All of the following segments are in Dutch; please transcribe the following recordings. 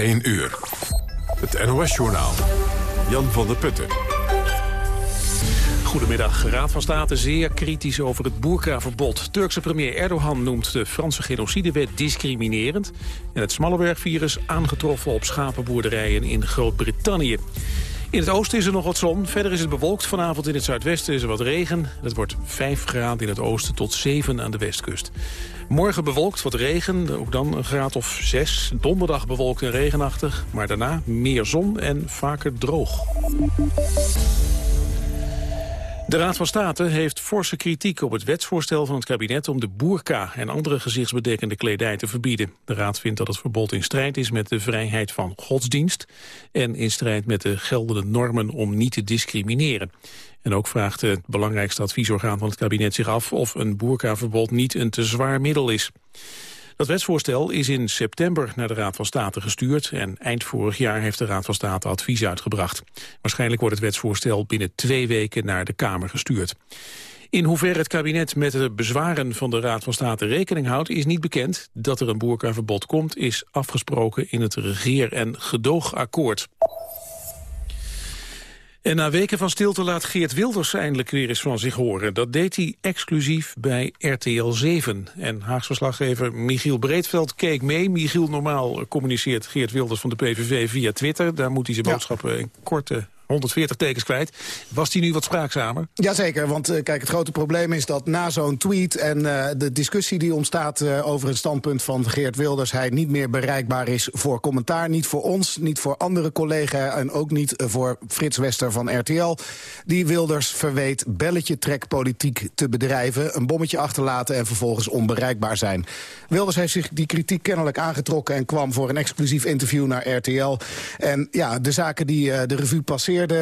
1 uur. Het NOS-journaal. Jan van der Putten. Goedemiddag. Raad van State zeer kritisch over het boerkaverbod. Turkse premier Erdogan noemt de Franse genocidewet discriminerend... en het Smallenberg-virus aangetroffen op schapenboerderijen in Groot-Brittannië. In het oosten is er nog wat zon. Verder is het bewolkt. Vanavond in het zuidwesten is er wat regen. Het wordt 5 graden in het oosten tot 7 aan de westkust. Morgen bewolkt, wat regen, ook dan een graad of 6. Donderdag bewolkt en regenachtig, maar daarna meer zon en vaker droog. De Raad van State heeft forse kritiek op het wetsvoorstel van het kabinet om de boerka en andere gezichtsbedekkende kledij te verbieden. De Raad vindt dat het verbod in strijd is met de vrijheid van godsdienst en in strijd met de geldende normen om niet te discrimineren. En ook vraagt het belangrijkste adviesorgaan van het kabinet zich af of een boerkaverbod niet een te zwaar middel is. Dat wetsvoorstel is in september naar de Raad van State gestuurd... en eind vorig jaar heeft de Raad van State advies uitgebracht. Waarschijnlijk wordt het wetsvoorstel binnen twee weken naar de Kamer gestuurd. In hoeverre het kabinet met de bezwaren van de Raad van State rekening houdt... is niet bekend. Dat er een boerkaverbod komt is afgesproken in het regeer- en gedoogakkoord. En na weken van stilte laat Geert Wilders eindelijk weer eens van zich horen. Dat deed hij exclusief bij RTL 7. En Haagsverslaggever Michiel Breedveld keek mee. Michiel, normaal communiceert Geert Wilders van de PVV via Twitter. Daar moet hij zijn boodschappen in korte 140 tekens kwijt. Was die nu wat spraakzamer? Jazeker, want uh, kijk, het grote probleem is dat na zo'n tweet... en uh, de discussie die ontstaat uh, over het standpunt van Geert Wilders... hij niet meer bereikbaar is voor commentaar. Niet voor ons, niet voor andere collega's... en ook niet voor Frits Wester van RTL. Die Wilders verweet belletje trekpolitiek te bedrijven... een bommetje achterlaten en vervolgens onbereikbaar zijn. Wilders heeft zich die kritiek kennelijk aangetrokken... en kwam voor een exclusief interview naar RTL. En ja, de zaken die de revue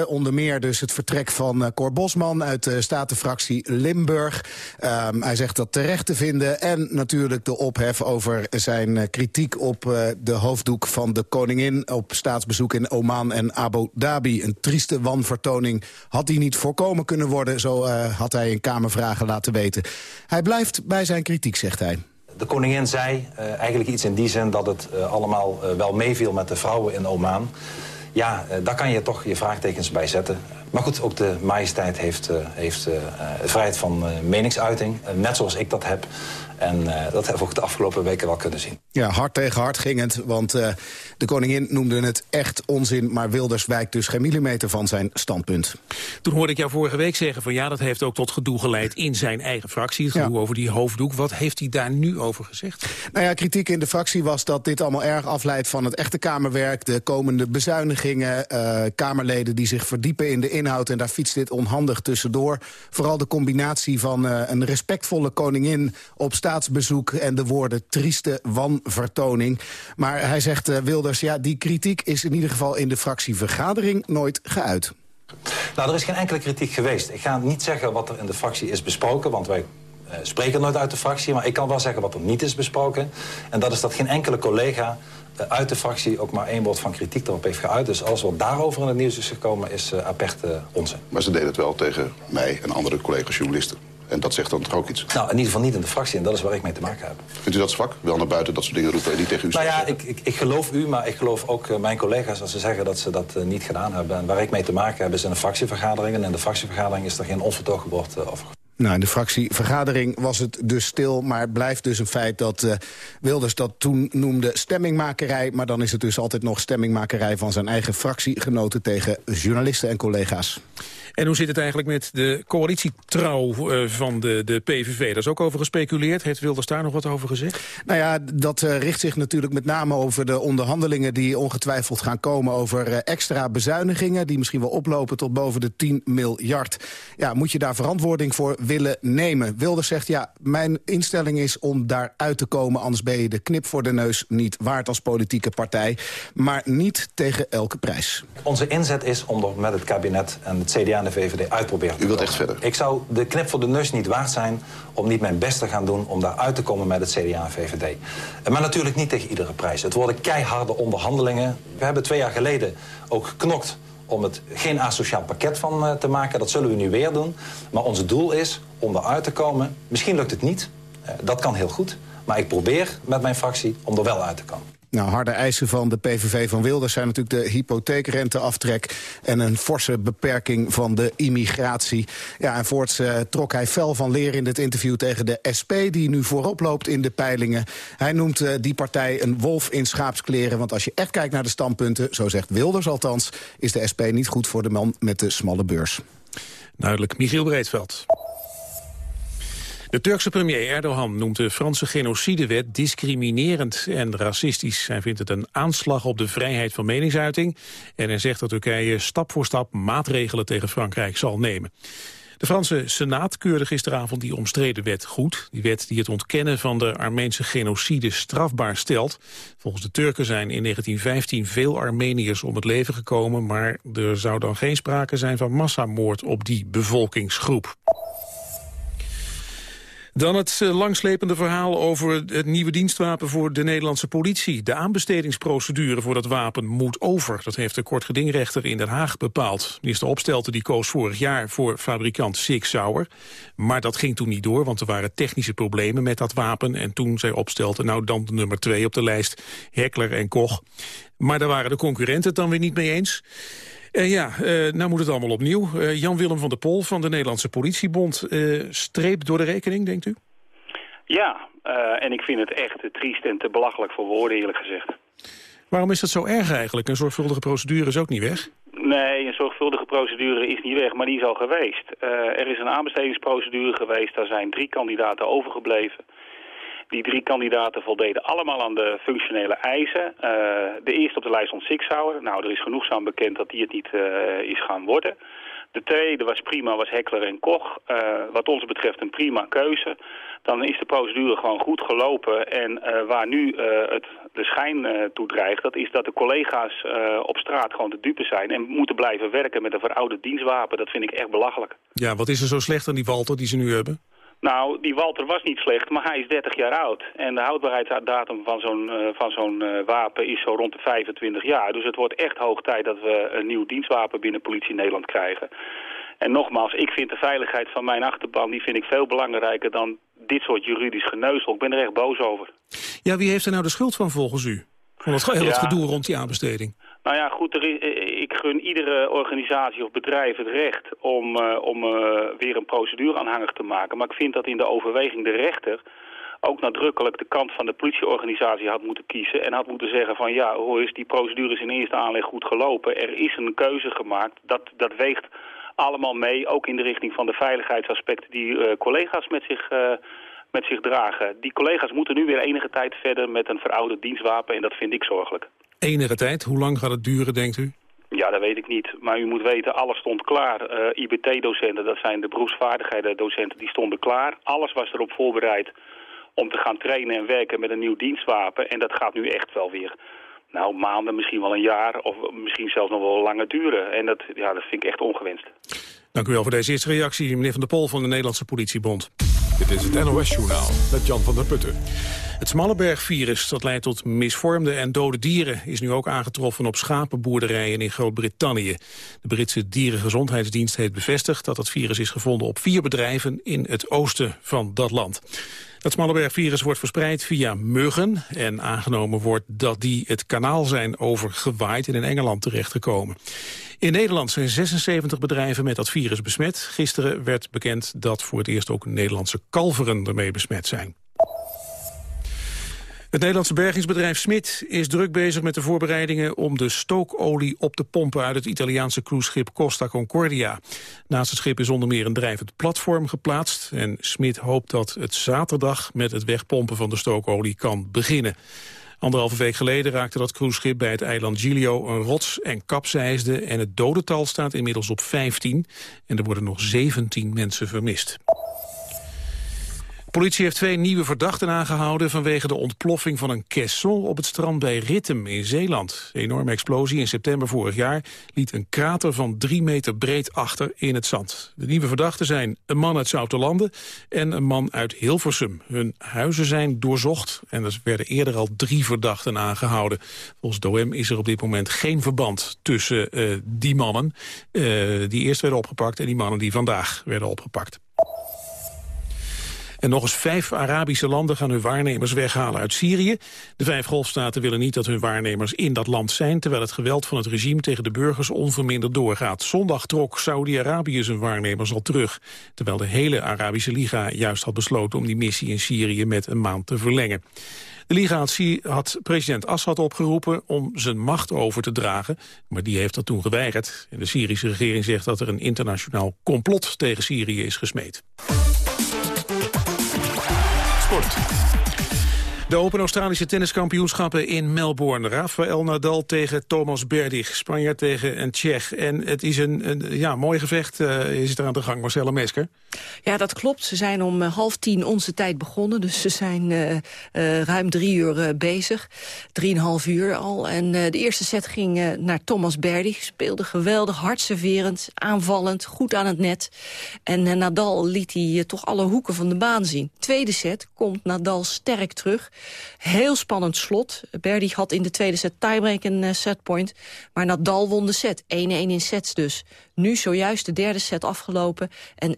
Onder meer dus het vertrek van uh, Cor Bosman uit de Statenfractie Limburg. Um, hij zegt dat terecht te vinden. En natuurlijk de ophef over zijn uh, kritiek op uh, de hoofddoek van de koningin... op staatsbezoek in Oman en Abu Dhabi. Een trieste wanvertoning had die niet voorkomen kunnen worden. Zo had hij in Kamervragen laten weten. Hij blijft bij zijn kritiek, zegt hij. De koningin zei eigenlijk iets in die zin dat het allemaal wel meeviel met de vrouwen in Oman. Ja, daar kan je toch je vraagtekens bij zetten. Maar goed, ook de majesteit heeft, heeft vrijheid van meningsuiting. net zoals ik dat heb. En uh, dat hebben we ook de afgelopen weken wel kunnen zien. Ja, hard tegen hard ging het, want uh, de koningin noemde het echt onzin... maar Wilders wijkt dus geen millimeter van zijn standpunt. Toen hoorde ik jou vorige week zeggen van ja, dat heeft ook tot gedoe geleid... in zijn eigen fractie, het gedoe ja. over die hoofddoek. Wat heeft hij daar nu over gezegd? Nou ja, kritiek in de fractie was dat dit allemaal erg afleidt van het echte Kamerwerk... de komende bezuinigingen, uh, Kamerleden die zich verdiepen in de inhoud... en daar fietst dit onhandig tussendoor. Vooral de combinatie van een respectvolle koningin op staatsbezoek en de woorden trieste wanvertoning. Maar hij zegt, uh, Wilders, ja, die kritiek is in ieder geval in de fractievergadering nooit geuit. Nou, er is geen enkele kritiek geweest. Ik ga niet zeggen wat er in de fractie is besproken, want wij uh, spreken nooit uit de fractie. Maar ik kan wel zeggen wat er niet is besproken. En dat is dat geen enkele collega uh, uit de fractie ook maar één woord van kritiek erop heeft geuit. Dus alles wat daarover in het nieuws is gekomen is uh, aperte onzin. Maar ze deden het wel tegen mij en andere collega's journalisten. En dat zegt dan toch ook iets? Nou, in ieder geval niet in de fractie. En dat is waar ik mee te maken heb. Vindt u dat zwak? Wel naar buiten dat soort dingen roepen en niet tegen u Nou ja, ik, ik, ik, geloof u, maar ik geloof ook uh, mijn collega's... als ze zeggen dat ze dat uh, niet gedaan hebben. En waar ik mee te maken heb is in de fractievergadering. En in de fractievergadering is er geen onvertogen woord uh, over. Nou, in de fractievergadering was het dus stil, maar het blijft dus een feit dat uh, Wilders dat toen noemde stemmingmakerij. Maar dan is het dus altijd nog stemmingmakerij van zijn eigen fractiegenoten tegen journalisten en collega's. En hoe zit het eigenlijk met de coalitietrouw uh, van de, de PVV? Daar is ook over gespeculeerd. Heeft Wilders daar nog wat over gezegd? Nou ja, dat uh, richt zich natuurlijk met name over de onderhandelingen... die ongetwijfeld gaan komen over uh, extra bezuinigingen... die misschien wel oplopen tot boven de 10 miljard. Ja, moet je daar verantwoording voor willen nemen? Wilders zegt, ja, mijn instelling is om daar uit te komen... anders ben je de knip voor de neus niet waard als politieke partij. Maar niet tegen elke prijs. Onze inzet is om er met het kabinet en het CDA de VVD uitproberen. U wilt echt verder? Ik zou de knip voor de neus niet waard zijn om niet mijn best te gaan doen... om daar uit te komen met het CDA en VVD. Maar natuurlijk niet tegen iedere prijs. Het worden keiharde onderhandelingen. We hebben twee jaar geleden ook geknokt om het geen asociaal pakket van uh, te maken. Dat zullen we nu weer doen. Maar ons doel is om eruit te komen. Misschien lukt het niet. Uh, dat kan heel goed. Maar ik probeer met mijn fractie om er wel uit te komen. Nou, harde eisen van de PVV van Wilders zijn natuurlijk de hypotheekrenteaftrek... en een forse beperking van de immigratie. Ja, en voorts uh, trok hij fel van leer in dit interview tegen de SP... die nu voorop loopt in de peilingen. Hij noemt uh, die partij een wolf in schaapskleren. Want als je echt kijkt naar de standpunten, zo zegt Wilders althans... is de SP niet goed voor de man met de smalle beurs. Duidelijk, Michiel Breedveld. De Turkse premier Erdogan noemt de Franse genocidewet discriminerend en racistisch. Hij vindt het een aanslag op de vrijheid van meningsuiting en hij zegt dat Turkije stap voor stap maatregelen tegen Frankrijk zal nemen. De Franse Senaat keurde gisteravond die omstreden wet goed. Die wet die het ontkennen van de Armeense genocide strafbaar stelt. Volgens de Turken zijn in 1915 veel Armeniërs om het leven gekomen... maar er zou dan geen sprake zijn van massamoord op die bevolkingsgroep. Dan het eh, langslepende verhaal over het nieuwe dienstwapen voor de Nederlandse politie. De aanbestedingsprocedure voor dat wapen moet over. Dat heeft de kortgedingrechter in Den Haag bepaald. Minister Opstelten die koos vorig jaar voor fabrikant Sig Sauer. Maar dat ging toen niet door, want er waren technische problemen met dat wapen. En toen zei Opstelten, nou dan de nummer twee op de lijst, Heckler en Koch. Maar daar waren de concurrenten het dan weer niet mee eens. Uh, ja, uh, nou moet het allemaal opnieuw. Uh, Jan-Willem van der Pol van de Nederlandse Politiebond. streep door de rekening, denkt u? Ja, en ik vind het echt te triest en te belachelijk voor woorden, eerlijk gezegd. Waarom is dat zo erg eigenlijk? Een zorgvuldige procedure is ook niet weg? Nee, een zorgvuldige procedure is niet weg, maar die is al geweest. er is een aanbestedingsprocedure geweest, daar zijn drie kandidaten overgebleven. Die drie kandidaten voldeden allemaal aan de functionele eisen. Uh, de eerste op de lijst stond Sixhauer. Nou, er is genoegzaam bekend dat die het niet uh, is gaan worden. De tweede was prima, was Heckler en Koch. Uh, wat ons betreft een prima keuze. Dan is de procedure gewoon goed gelopen. En waar nu het, de schijn toe dreigt, dat is dat de collega's op straat gewoon te dupe zijn. En moeten blijven werken met een verouderd dienstwapen. Dat vind ik echt belachelijk. Ja, wat is er zo slecht aan die Walter die ze nu hebben? Nou, die Walter was niet slecht, maar hij is 30 jaar oud. En de houdbaarheidsdatum van zo'n uh, van zo'n uh, wapen is zo rond de 25 jaar. Dus het wordt echt hoog tijd dat we een nieuw dienstwapen binnen politie Nederland krijgen. En nogmaals, ik vind de veiligheid van mijn achterban die vind ik veel belangrijker dan dit soort juridisch geneuzel. Ik ben er echt boos over. Ja, wie heeft er nou de schuld van volgens u? Van het, heel ja. het gedoe rond die aanbesteding. Nou ja, goed, er is, eh, ik gun iedere organisatie of bedrijf het recht om, uh, om weer een procedure aanhangig te maken. Maar ik vind dat in de overweging de rechter ook nadrukkelijk de kant van de politieorganisatie had moeten kiezen... en had moeten zeggen van ja, hoor eens, die procedure is in eerste aanleg goed gelopen. Er is een keuze gemaakt, dat, dat weegt allemaal mee, ook in de richting van de veiligheidsaspecten die collega's met zich... Met zich dragen. Die collega's moeten nu weer enige tijd verder met een verouderd dienstwapen en dat vind ik zorgelijk. Enige tijd? Hoe lang gaat het duren, denkt u? Ja, dat weet ik niet. Maar u moet weten, alles stond klaar. Uh, eh, IBT-docenten, dat zijn de beroepsvaardigheden-docenten, die stonden klaar. Alles was erop voorbereid om te gaan trainen en werken met een nieuw dienstwapen. En dat gaat nu echt wel weer, nou, maanden, misschien wel een jaar... of misschien zelfs nog wel langer duren. En dat, ja, dat vind ik echt ongewenst. Dank u wel voor deze eerste reactie, meneer Van der Pol van de Nederlandse Politiebond. Dit is het NOS-journaal met Jan van der Putten. Het Smallenberg-virus dat leidt tot misvormde en dode dieren... is nu ook aangetroffen op schapenboerderijen in Groot-Brittannië. De Britse Dierengezondheidsdienst heeft bevestigd... dat het virus is gevonden op vier bedrijven in het oosten van dat land. Het Smallenberg-virus wordt verspreid via muggen... en aangenomen wordt dat die het kanaal zijn overgewaaid... en in Engeland terechtgekomen. In Nederland zijn 76 bedrijven met dat virus besmet. Gisteren werd bekend dat voor het eerst ook Nederlandse kalveren ermee besmet zijn. Het Nederlandse bergingsbedrijf Smit is druk bezig met de voorbereidingen om de stookolie op te pompen uit het Italiaanse cruiseschip Costa Concordia. Naast het schip is onder meer een drijvend platform geplaatst en Smit hoopt dat het zaterdag met het wegpompen van de stookolie kan beginnen. Anderhalve week geleden raakte dat cruiseschip bij het eiland Giglio een rots en kapseisde en het dodental staat inmiddels op 15 en er worden nog 17 mensen vermist politie heeft twee nieuwe verdachten aangehouden... vanwege de ontploffing van een caisson op het strand bij Rittem in Zeeland. De enorme explosie in september vorig jaar liet een krater van drie meter breed achter in het zand. De nieuwe verdachten zijn een man uit Zoutelanden en een man uit Hilversum. Hun huizen zijn doorzocht en er werden eerder al drie verdachten aangehouden. Volgens DOM is er op dit moment geen verband tussen uh, die mannen... Uh, die eerst werden opgepakt en die mannen die vandaag werden opgepakt. En nog eens vijf Arabische landen gaan hun waarnemers weghalen uit Syrië. De vijf golfstaten willen niet dat hun waarnemers in dat land zijn... terwijl het geweld van het regime tegen de burgers onverminderd doorgaat. Zondag trok Saudi-Arabië zijn waarnemers al terug... terwijl de hele Arabische Liga juist had besloten om die missie in Syrië met een maand te verlengen. De Liga had president Assad opgeroepen om zijn macht over te dragen, maar die heeft dat toen geweigerd. En de Syrische regering zegt dat er een internationaal complot tegen Syrië is gesmeed. desporto. De Open Australische tenniskampioenschappen in Melbourne. Rafael Nadal tegen Thomas Berdig. Spanjaard tegen een Tsjech. En het is een, een ja, mooi gevecht uh, is het er aan de gang. Marcella Mesker. Ja, dat klopt. Ze zijn om uh, half tien onze tijd begonnen. Dus ze zijn uh, ruim drie uur bezig. Drieënhalf uur al. En de eerste set ging naar Thomas Berdig. Speelde geweldig, hardserverend, aanvallend, goed aan het net. En Nadal liet hij toch alle hoeken van de baan zien. Tweede set komt Nadal sterk terug. Heel spannend slot. Berdy had in de tweede set tiebreak een uh, setpoint. Maar Nadal won de set. 1-1 in sets dus. Nu zojuist de derde set afgelopen. En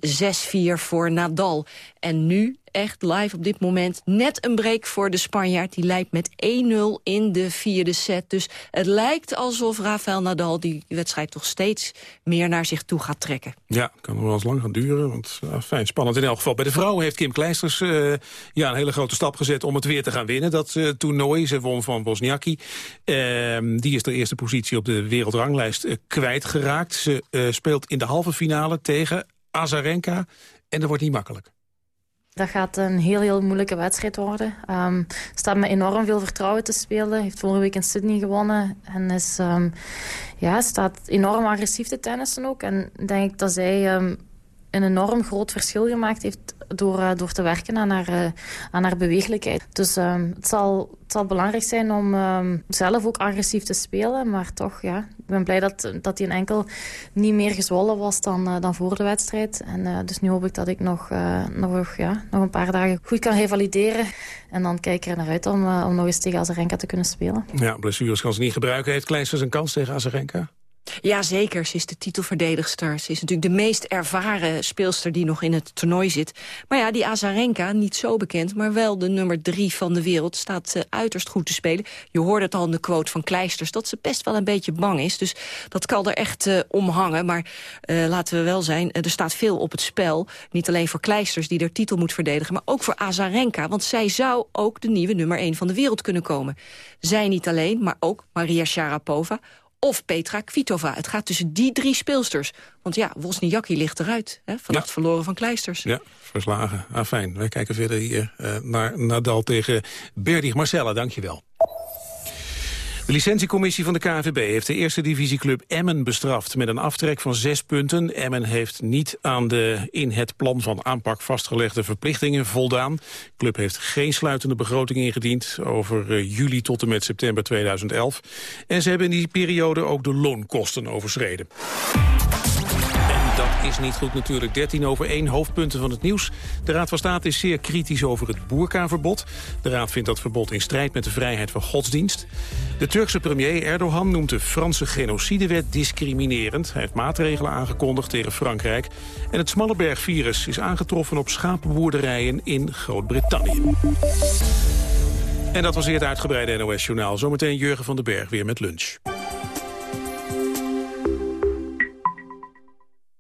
6-4 voor Nadal. En nu echt live op dit moment net een break voor de Spanjaard. Die leidt met 1-0 in de vierde set. Dus het lijkt alsof Rafael Nadal die wedstrijd toch steeds meer naar zich toe gaat trekken. Ja, kan nog wel eens lang gaan duren. Want uh, fijn, spannend in elk geval. Bij de vrouwen heeft Kim Kleisters uh, ja, een hele grote stap gezet om het weer te gaan winnen. Dat uh, toernooi, ze won van Bosniaki. Ehm, die is de eerste positie op de wereldranglijst kwijtgeraakt. Ze speelt in de halve finale tegen Azarenka. En dat wordt niet makkelijk. Dat gaat een heel, heel moeilijke wedstrijd worden. Um, staat met enorm veel vertrouwen te spelen. Heeft vorige week in Sydney gewonnen. En is, um, ja, staat enorm agressief te tennissen ook. En denk ik dat zij um, een enorm groot verschil gemaakt heeft door, uh, door te werken aan haar, uh, aan haar bewegelijkheid. Dus um, het, zal, het zal belangrijk zijn om um, zelf ook agressief te spelen. Maar toch, ja, ik ben blij dat, dat een enkel niet meer gezwollen was dan, uh, dan voor de wedstrijd. En dus nu hoop ik dat ik nog, nog, ja, nog een paar dagen goed kan revalideren. En dan kijk ik er naar uit om, om nog eens tegen Azarenka te kunnen spelen. Ja, blessures kan ze niet gebruiken. Heeft Kleisters een kans tegen Azarenka? Ja, zeker. Ze is de titelverdedigster. Ze is natuurlijk de meest ervaren speelster die nog in het toernooi zit. Maar ja, die Azarenka, niet zo bekend, maar wel de nummer drie van de wereld... staat uh, uiterst goed te spelen. Je hoorde het al in de quote van Kleisters, dat ze best wel een beetje bang is. Dus dat kan er echt uh, om hangen. Maar uh, laten we wel zijn, er staat veel op het spel. Niet alleen voor Kleisters, die de titel moet verdedigen... maar ook voor Azarenka, want zij zou ook de nieuwe nummer één van de wereld kunnen komen. Zij niet alleen, maar ook Maria Sharapova of Petra Kvitova. Het gaat tussen die drie speelsters. Want ja, Wozniacki ligt eruit. Hè, vannacht ja. verloren van Kleisters. Ja, verslagen. Ah, fijn. Wij kijken verder hier uh, naar Nadal tegen Berdig. Marcella, dankjewel. De licentiecommissie van de KNVB heeft de eerste divisieclub Emmen bestraft met een aftrek van zes punten. Emmen heeft niet aan de in het plan van aanpak vastgelegde verplichtingen voldaan. De club heeft geen sluitende begroting ingediend over uh, juli tot en met september 2011. En ze hebben in die periode ook de loonkosten overschreden. Dat is niet goed natuurlijk. 13 over 1 hoofdpunten van het nieuws. De Raad van State is zeer kritisch over het boerkaverbod. De Raad vindt dat verbod in strijd met de vrijheid van godsdienst. De Turkse premier Erdogan noemt de Franse genocidewet discriminerend. Hij heeft maatregelen aangekondigd tegen Frankrijk. En het Smalleberg-virus is aangetroffen op schapenboerderijen in Groot-Brittannië. En dat was het uitgebreide NOS-journaal. Zometeen Jurgen van den Berg weer met lunch.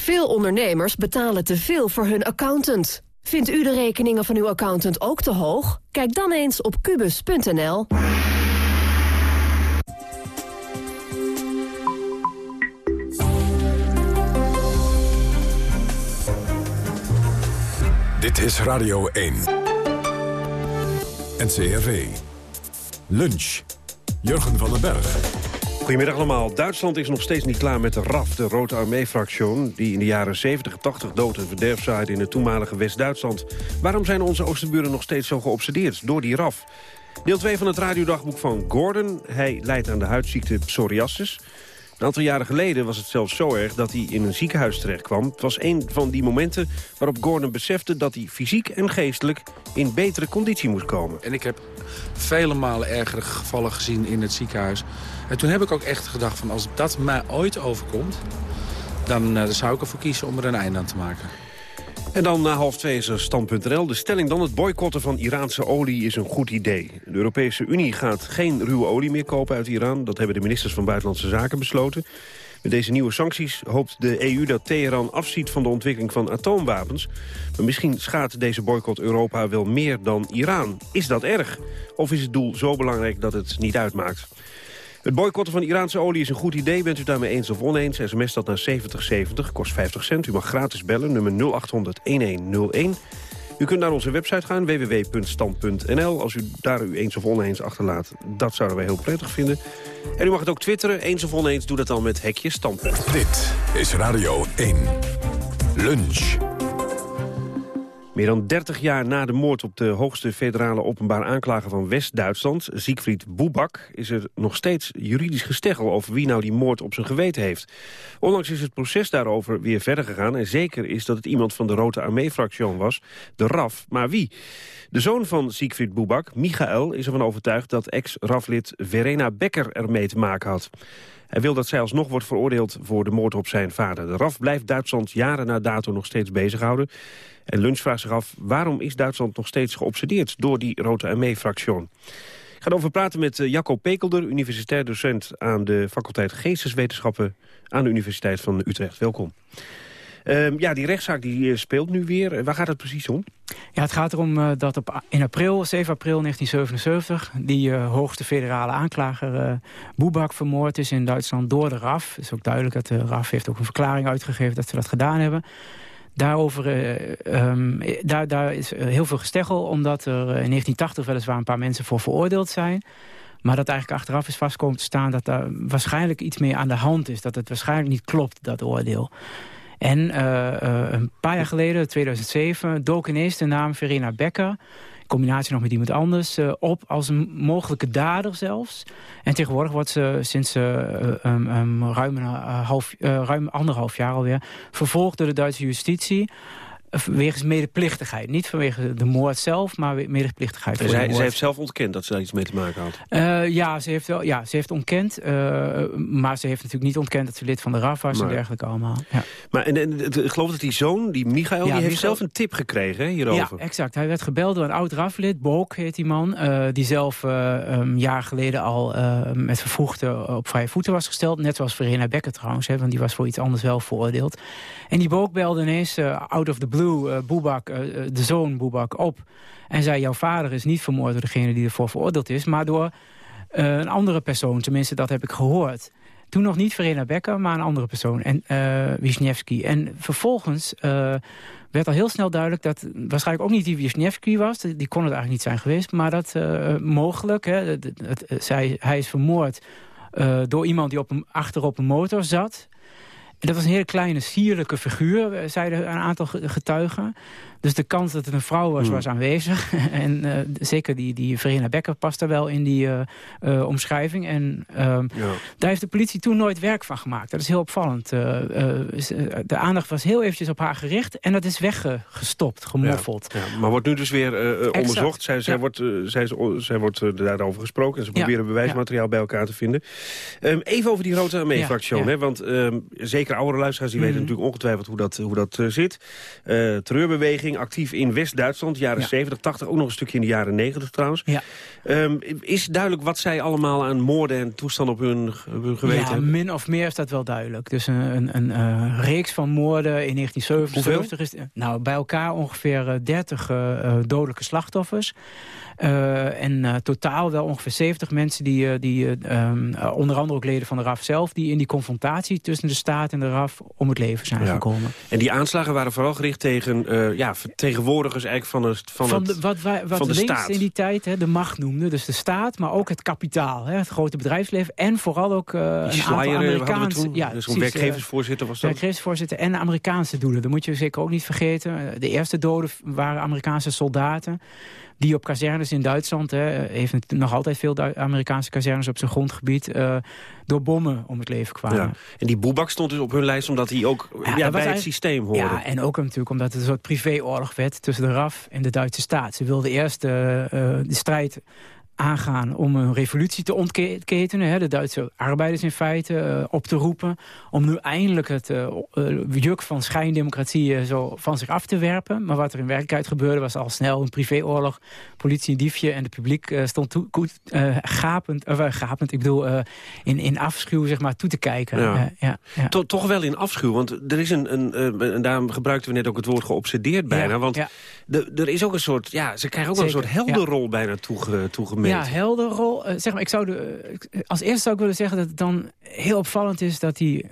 Veel ondernemers betalen te veel voor hun accountant. Vindt u de rekeningen van uw accountant ook te hoog? Kijk dan eens op kubus.nl. Dit is Radio 1. NCRV. Lunch. Jurgen van den Berg. Goedemiddag allemaal. Duitsland is nog steeds niet klaar met de RAF, de Rode Armee-fractie... die in de jaren 70 en 80 dood en verderf zaaide in het toenmalige West-Duitsland. Waarom zijn onze oosterburen nog steeds zo geobsedeerd door die RAF? Deel 2 van het radiodagboek van Gordon. Hij leidt aan de huidziekte psoriasis. Een aantal jaren geleden was het zelfs zo erg dat hij in een ziekenhuis terechtkwam. Het was een van die momenten waarop Gordon besefte dat hij fysiek en geestelijk in betere conditie moest komen. En ik heb vele malen ergere gevallen gezien in het ziekenhuis. En toen heb ik ook echt gedacht van als dat mij ooit overkomt... dan uh, zou ik ervoor kiezen om er een einde aan te maken. En dan na half twee is er stand.nl. De stelling dan het boycotten van Iraanse olie is een goed idee. De Europese Unie gaat geen ruwe olie meer kopen uit Iran. Dat hebben de ministers van Buitenlandse Zaken besloten. Met deze nieuwe sancties hoopt de EU dat Teheran afziet van de ontwikkeling van atoomwapens. Maar misschien schaadt deze boycott Europa wel meer dan Iran. Is dat erg? Of is het doel zo belangrijk dat het niet uitmaakt? Het boycotten van Iraanse olie is een goed idee. Bent u daarmee eens of oneens? SMS dat naar 7070, kost 50 cent. U mag gratis bellen, nummer 0800-1101. U kunt naar onze website gaan, www.stand.nl. Als u daar u eens of oneens achterlaat, dat zouden wij heel prettig vinden. En u mag het ook twitteren, eens of oneens, doe dat dan met hekje standpunt. Dit is Radio 1. Lunch. Meer dan 30 jaar na de moord op de hoogste federale openbaar aanklager van West-Duitsland, Siegfried Boebak, is er nog steeds juridisch gesteggel over wie nou die moord op zijn geweten heeft. Onlangs is het proces daarover weer verder gegaan en zeker is dat het iemand van de Rode Armee-fractie was, de RAF. Maar wie? De zoon van Siegfried Boebak, Michael, is ervan overtuigd dat ex-RAF-lid Verena Becker ermee te maken had. Hij wil dat zij alsnog wordt veroordeeld voor de moord op zijn vader. De RAF blijft Duitsland jaren na dato nog steeds bezighouden. En Lunch vraagt zich af waarom is Duitsland nog steeds geobsedeerd door die Rode Armee-fractie. Ik ga erover praten met eh, Jacco Pekelder, universitair docent aan de faculteit Geesteswetenschappen aan de Universiteit van Utrecht. Welkom. Um, ja, die rechtszaak die eh, speelt nu weer. Eh, waar gaat het precies om? Ja, het gaat erom uh, dat op, in april, 7 april 1977... die uh, hoogste federale aanklager uh, Boebak vermoord is in Duitsland door de RAF. Het is ook duidelijk dat de RAF heeft ook een verklaring uitgegeven dat ze dat gedaan hebben. Daarover um, daar, daar is heel veel gesteggel, omdat er in 1980 weliswaar een paar mensen voor veroordeeld zijn... Maar dat eigenlijk achteraf is vastkomen te staan dat er waarschijnlijk iets meer aan de hand is. Dat het waarschijnlijk niet klopt, dat oordeel. En uh, uh, een paar jaar geleden, 2007, dook ineens de naam Verena Becker in combinatie nog met iemand anders, uh, op als een mogelijke dader zelfs. En tegenwoordig wordt ze sinds ruim, een ruim anderhalf jaar alweer vervolgd door de Duitse justitie wegens medeplichtigheid. Niet vanwege de moord zelf, maar medeplichtigheid. Zij, zij, heeft zelf ontkend dat ze daar iets mee te maken had? Uh, ja, ze heeft, wel, ja, ze heeft ontkend. Uh, maar ze heeft natuurlijk niet ontkend dat ze lid van de RAF was maar. en dergelijke allemaal. Ja. Maar en, en, ik geloof dat die zoon, die Michael, ja, die heeft zelf een tip gekregen hè, hierover. Ja, exact. Hij werd gebeld door een oud RAF-lid, Book heet die man. Uh, die zelf een jaar geleden al met vervroegde op vrije voeten was gesteld. Net zoals Verena Becker trouwens, hè, want die was voor iets anders wel veroordeeld. En die Book belde ineens out of the blue Blue, uh, Boebak, uh, de zoon Boebak, op. En zei, jouw vader is niet vermoord door degene die ervoor veroordeeld is... maar door een andere persoon, tenminste dat heb ik gehoord. Toen nog niet Verena Becker, maar een andere persoon, en uh, Wisniewski. En vervolgens werd al heel snel duidelijk dat waarschijnlijk ook niet die Wisniewski was. Die kon het eigenlijk niet zijn geweest, maar dat mogelijk, hè, het, hij is vermoord... door iemand die op een motor zat dat was een hele kleine, sierlijke figuur, eh, zeiden een aantal getuigen. Dus de kans dat het een vrouw was, hmm. was aanwezig. en uh, zeker die, die Verena Becker past daar wel in die uh, uh, omschrijving. En ehm, ja. daar heeft de politie toen nooit werk van gemaakt. Dat is heel opvallend. de aandacht was heel eventjes op haar gericht. En dat is weggestopt, gemoffeld. Ja, ja. Maar wordt nu dus weer onderzocht. Zij, zij wordt, zij, zij wordt daarover gesproken. En ze proberen bewijsmateriaal bij elkaar te vinden. Um, even over die Rode Armee-fractie. Want um, zeker oudere luisteraars die mm -hmm. weten natuurlijk ongetwijfeld hoe dat, hoe dat zit. terreurbeweging actief in West-Duitsland, jaren ja. 70, 80, ook nog een stukje in de jaren 90 trouwens. Ja. Um, is duidelijk wat zij allemaal aan moorden en toestanden op hun, op hun geweten ja, hebben? min of meer is dat wel duidelijk. Dus een, een, een uh, reeks van moorden in 1977 is nou, bij elkaar ongeveer 30 uh, uh, dodelijke slachtoffers. Uh, en uh, totaal wel ongeveer 70 mensen, die, uh, die um, onder andere ook leden van de RAF zelf... die in die confrontatie tussen de staat en de RAF om het leven zijn Ja. gekomen. En die aanslagen waren vooral gericht tegen eh, ja, vertegenwoordigers eigenlijk van, het, van, Van de, wat wij, wat van de links staat. in die tijd hè, de macht noemde. Dus de staat, maar ook het kapitaal. Hè, het grote bedrijfsleven. En vooral ook eh, een aantal eh, Amerikaanse... toen. Ja, Zo'n precies, eh, werkgeversvoorzitter was dat. Werkgeversvoorzitter en Amerikaanse doelen. Dat moet je zeker ook niet vergeten. Eh, De eerste doden waren Amerikaanse soldaten die op kazernes in Duitsland... Hè, heeft nog altijd veel Amerikaanse kazernes op zijn grondgebied... eh, door bommen om het leven kwamen. Ja. En die Boebak stond dus op hun lijst omdat hij ook ja, bij het systeem hoorde. Ja, en ook natuurlijk omdat het een soort privéoorlog werd... tussen de RAF en de Duitse staat. Ze wilden eerst eh, de strijd aangaan om een revolutie te ontketenen. Hè, de Duitse arbeiders in feite eh, op te roepen. Om nu eindelijk het eh, eh, juk van schijndemocratie zo van zich af te werpen. Maar wat er in werkelijkheid gebeurde was al snel een privéoorlog. Politie, diefje en het publiek stond toe, eh, gapend, of, gapend, ik bedoel in, in afschuw zeg maar, toe te kijken. Ja. Ja, ja. To- toch wel in afschuw, want er is een, een en daarom gebruikten we net ook het woord geobsedeerd bijna. Want. De- er is ook een soort, ja, ze krijgen ook een soort helderrol bijna toege, toegemeten. Ja, helder rol. Eh, zeg maar, ik zou de, eh, als eerste zou ik willen zeggen dat het dan heel opvallend is dat die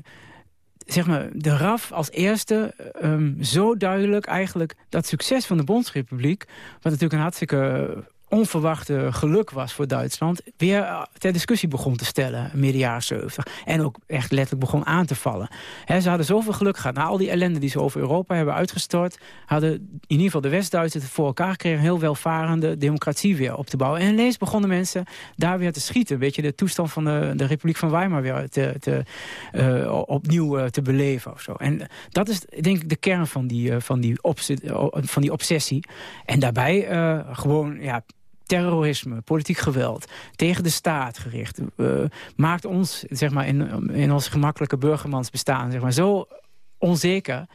zeg maar, de RAF als eerste ehm, zo duidelijk eigenlijk dat succes van de Bondsrepubliek, wat natuurlijk een hartstikke onverwachte geluk was voor Duitsland... weer eh, ter discussie begon te stellen midden jaren 70. En ook echt letterlijk begon aan te vallen. Ze hadden zoveel geluk gehad. Na al die ellende die ze over Europa hebben uitgestort... hadden in ieder geval de West-Duitsers voor elkaar gekregen... een heel welvarende democratie weer op te bouwen. En ineens begonnen mensen daar weer te schieten. Weet je, de toestand van de, de Republiek van Weimar weer te, te, eh, opnieuw eh, te beleven. Of zo. En dat is denk ik de kern van die, van die, van die obsessie. En daarbij gewoon... Ja, terrorisme, politiek geweld, tegen de staat gericht... eh, maakt ons zeg maar, in, in ons gemakkelijke burgermans bestaan zeg maar, zo onzeker...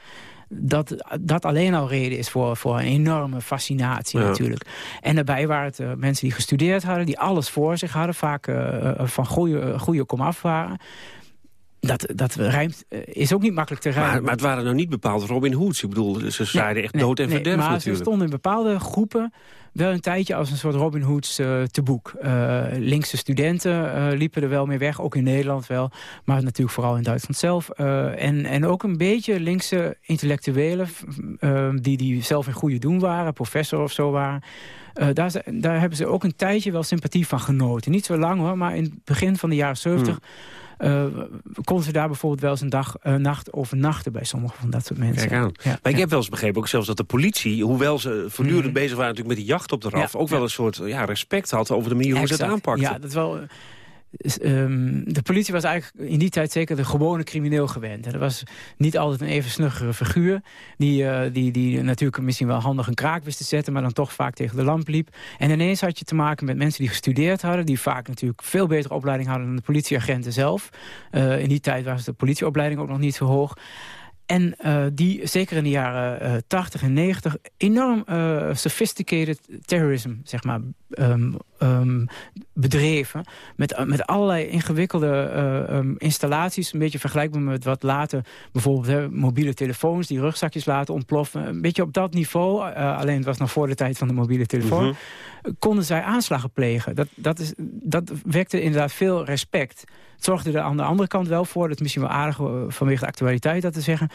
Dat dat alleen al reden is voor, voor een enorme fascinatie Ja. natuurlijk. En daarbij waren het eh, mensen die gestudeerd hadden... die alles voor zich hadden, vaak eh, van goede, goede komaf waren... Dat, dat rijmt, eh, is ook niet makkelijk te rijmen. Maar, maar het waren nou niet bepaald Robin Hoods. Ik bedoel, ze zeiden echt dood en nee, verderf maar natuurlijk. ze stonden in bepaalde groepen wel een tijdje als een soort Robin Hoods eh, te boek. Eh, linkse studenten eh, liepen er wel mee weg, ook in Nederland wel. Maar natuurlijk vooral in Duitsland zelf. En, en ook een beetje linkse intellectuelen... die, die zelf in goede doen waren, professor of zo waren... Daar, daar hebben ze ook een tijdje wel sympathie van genoten. Niet zo lang hoor, maar in het begin van de jaren 70... eh, konden ze daar bijvoorbeeld wel eens een dag, een nacht overnachten bij sommige van dat soort mensen. Kijk aan. Ja, maar ik heb wel eens begrepen, ook zelfs dat de politie... hoewel ze voortdurend Mhm. bezig waren natuurlijk met die jacht op de RAF... Ook wel een soort ja, respect had over de manier hoe ze het aanpakten. Ja, dat wel... ehm, de politie was eigenlijk in die tijd zeker de gewone crimineel gewend. En dat was niet altijd een even snuggere figuur... Die, eh, die, die natuurlijk misschien wel handig een kraak wist te zetten... maar dan toch vaak tegen de lamp liep. En ineens had je te maken met mensen die gestudeerd hadden... die vaak natuurlijk veel betere opleiding hadden dan de politieagenten zelf. Eh, in die tijd was de politieopleiding ook nog niet zo hoog. En eh, die, zeker in de jaren eh 80 en 90, enorm sophisticated terrorism, zeg maar, ehm, ehm, bedreven. Met, eh, met allerlei ingewikkelde eh, ehm, installaties. Een beetje vergelijkbaar met wat later bijvoorbeeld hè, mobiele telefoons... die rugzakjes laten ontploffen. Een beetje op dat niveau, eh, alleen het was nog voor de tijd van de mobiele telefoon... Mhm. konden zij aanslagen plegen. Dat, dat, is, dat wekte inderdaad veel respect. Het zorgde er aan de andere kant wel voor... dat is misschien wel aardig vanwege de actualiteit dat te zeggen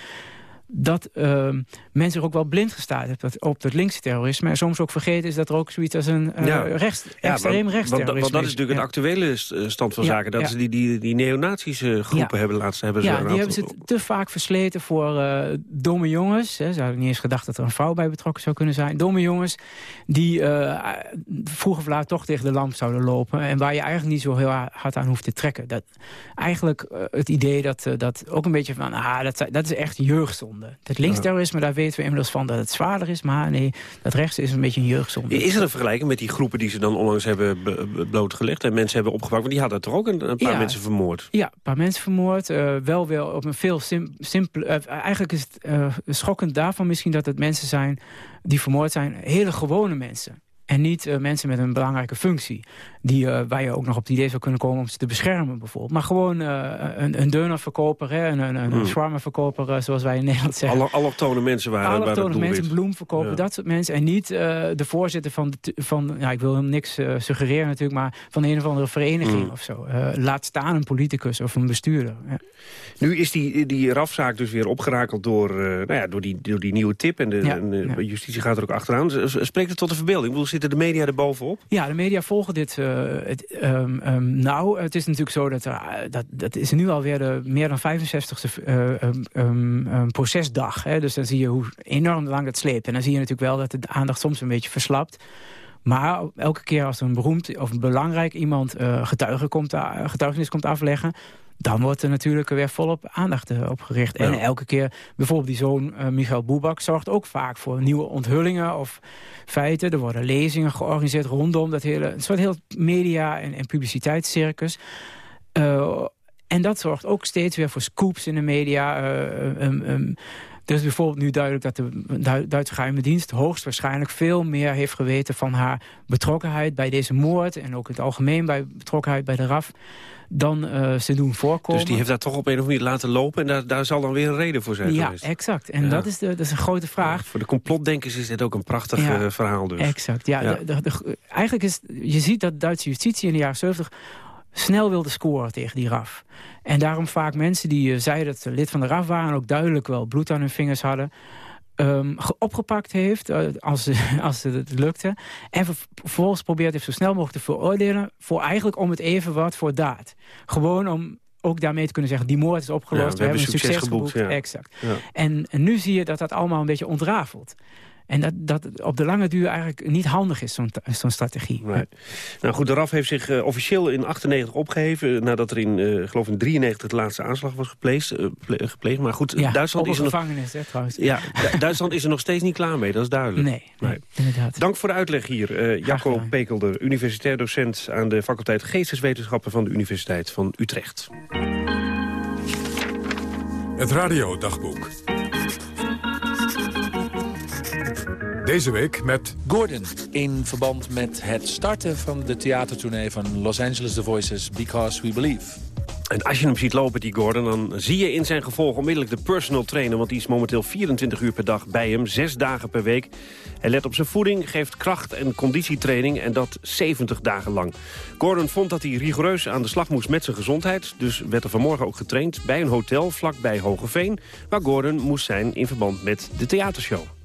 dat ehm, men zich ook wel blind gestaard heeft op dat, linkse terrorisme. En soms ook vergeten is dat er ook zoiets als een eh, Ja. rechts, Ja, extreem want- rechts want, dat is natuurlijk Ja. het actuele eh, stand van Ja, zaken. Dat ze die, die, die neonazische groepen hebben laatst hebben ze Ja, die hebben ze te vaak versleten voor eh, domme jongens. Hè. Ze hadden niet eens gedacht dat er een vrouw bij betrokken zou kunnen zijn. Domme jongens die eh, vroeg of laat toch tegen de lamp zouden lopen. En waar je eigenlijk niet zo heel hard aan hoeft te trekken. Dat, eigenlijk het idee dat, dat ook een beetje van... Ah, dat, dat is echt jeugdzonde. Dat linksterrorisme, daar weten we inmiddels van dat het zwaarder is. Maar nee, dat rechts is een beetje een jeugdzonde. Is er een vergelijking met die groepen die ze dan onlangs hebben be- be- blootgelegd... en mensen hebben opgepakt? Want die hadden toch ook een, een paar Ja. mensen vermoord? Ja, een paar mensen vermoord. eh, wel weer op een veel sim simpele... eh, eigenlijk is het eh, schokkend daarvan misschien dat het mensen zijn die vermoord zijn. Hele gewone mensen. En niet uh, mensen met een belangrijke functie. Die, uh, waar je ook nog op het idee zou kunnen komen om ze te beschermen bijvoorbeeld. Maar gewoon uh, een, een deunerverkoper, hè, een, een, een shawarma-verkoper, zoals wij in Nederland zeggen. Alle, allochtone mensen waren Allochtone waar mensen, bloemverkoper, ja. dat soort mensen. En niet de voorzitter van, de, van ja, ik wil hem niks suggereren natuurlijk, maar van een of andere vereniging hmm. of zo. laat staan een politicus of een bestuurder. Ja. Nu is die, die RAF-zaak dus weer opgerakeld door, nou ja, door, die, door die nieuwe tip. En de, ja, en de justitie gaat er ook achteraan. Spreekt het tot de verbeelding? Ik bedoel, zitten de media er bovenop? Ja, de media volgen dit het, um, um, nou. Het is natuurlijk zo dat, uh, dat, dat is nu alweer de meer dan 65e uh, um, procesdag. Hè? Dus dan zie je hoe enorm lang dat sleept. En dan zie je natuurlijk wel dat de aandacht soms een beetje verslapt. Maar elke keer als er een beroemd of een belangrijk iemand getuige komt, getuigenis komt afleggen dan wordt er natuurlijk weer volop aandacht uh, op gericht. En elke keer, bijvoorbeeld die zoon uh, Michael Boebak... zorgt ook vaak voor nieuwe onthullingen of feiten. Er worden lezingen georganiseerd rondom dat hele... een soort heel media- en, en publiciteitscircus... Uh, en dat zorgt ook steeds weer voor scoops in de media. Um, um, is bijvoorbeeld nu duidelijk dat de Duitse geheime dienst... hoogstwaarschijnlijk veel meer heeft geweten van haar betrokkenheid bij deze moord... en ook in het algemeen bij betrokkenheid bij de RAF dan uh, ze doen voorkomen. Dus die heeft daar toch op een of andere manier laten lopen... en daar, daar zal dan weer een reden voor zijn ja, geweest. exact. En dat, is de, dat is een grote vraag. voor de complotdenkers is dit ook een prachtig ja, uh, verhaal dus. Exact, ja. De, de, de, eigenlijk is, je ziet dat Duitse justitie in de jaren 70 snel wilde scoren tegen die RAF. En daarom vaak mensen die uh, zeiden dat ze lid van de RAF waren... ook duidelijk wel bloed aan hun vingers hadden... Um, opgepakt heeft uh, als, als het lukte. En vervolgens probeert heeft zo snel mogelijk te veroordelen... voor eigenlijk om het even wat voor daad. Gewoon om ook daarmee te kunnen zeggen... die moord is opgelost, ja, we, we, hebben een succes, succes geboekt. Ja. Exact. Ja. En, en, nu zie je dat dat allemaal een beetje ontrafelt. En dat, dat op de lange duur eigenlijk niet handig is, zo'n zo strategie. Right. Nou goed, de RAF heeft zich uh, officieel in 98 opgeheven... nadat er in, uh, geloof in 93 de laatste aanslag was gepleegd. Uh, gepleegd. Maar goed, ja, Duitsland is er nog... gevangenis, hè, trouwens. Ja, Duitsland is er nog steeds niet klaar mee, dat is duidelijk. Nee, nee, inderdaad. Dank voor de uitleg hier. Jacco Pekelder, universitair docent... aan de faculteit Geesteswetenschappen van de Universiteit van Utrecht. Het radiodagboek. Deze week met... Gordon, in verband met het starten van de theatertournee van Los Angeles The Voices Because We Believe. En als je hem ziet lopen, die Gordon, dan zie je in zijn gevolg onmiddellijk de personal trainer. Want die is momenteel 24 uur per dag bij hem, zes dagen per week. Hij let op zijn voeding, geeft kracht- en conditietraining en dat 70 dagen lang. Gordon vond dat hij rigoureus aan de slag moest met zijn gezondheid. Dus werd er vanmorgen ook getraind bij een hotel vlakbij Hogeveen... waar Gordon moest zijn in verband met de theatershow.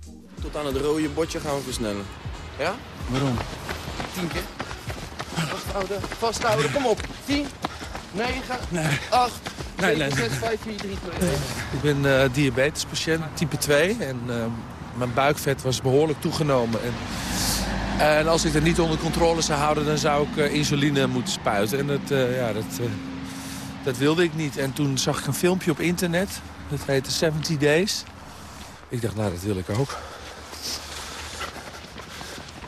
Tot aan het rode bordje gaan we versnellen. Ja? Waarom? Tien keer. Vasthouden, vasthouden, kom op. 10, 9, nee. 8, nee, 7, nee. 6, 5, 4, 3, 2, 1. Ik ben uh, diabetespatiënt, type 2. En uh, mijn buikvet was behoorlijk toegenomen. En, en als ik het niet onder controle zou houden, dan zou ik uh, insuline moeten spuiten. En dat, ja, dat, dat wilde ik niet. En toen zag ik een filmpje op internet. Dat heette 70 Days. Ik dacht, nou, dat wil ik ook.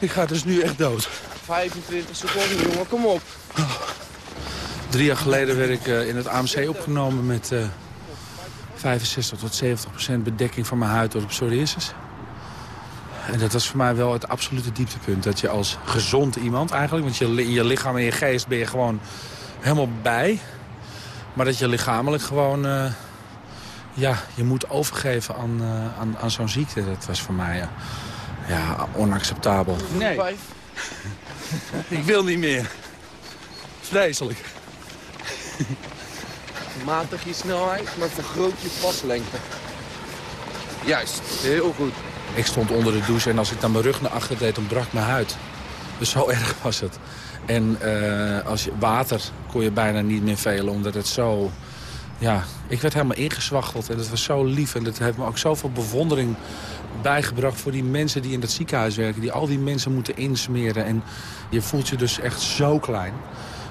Ik ga dus nu echt dood. 25 seconden, jongen, kom op. Oh. Drie jaar geleden werd ik uh, in het AMC opgenomen met uh, 65 tot 70 procent bedekking van mijn huid door psoriasis. En dat was voor mij wel het absolute dieptepunt. Dat je als gezond iemand eigenlijk, want je, in je lichaam en je geest ben je gewoon helemaal bij. Maar dat je lichamelijk gewoon, uh, ja, je moet overgeven aan, aan, aan zo'n ziekte. Dat was voor mij... Uh, ja, onacceptabel. Nee. ik wil niet meer. Vreselijk. Matig je snelheid, maar vergroot je paslengte. Juist, heel goed. Ik stond onder de douche en als ik dan mijn rug naar achter deed, dan brak mijn huid. Dus zo erg was het. En uh, als je, water kon je bijna niet meer velen, omdat het zo... Ja, ik werd helemaal ingezwachteld en dat was zo lief. En dat heeft me ook zoveel bewondering bijgebracht voor die mensen die in dat ziekenhuis werken. Die al die mensen moeten insmeren. En je voelt je dus echt zo klein.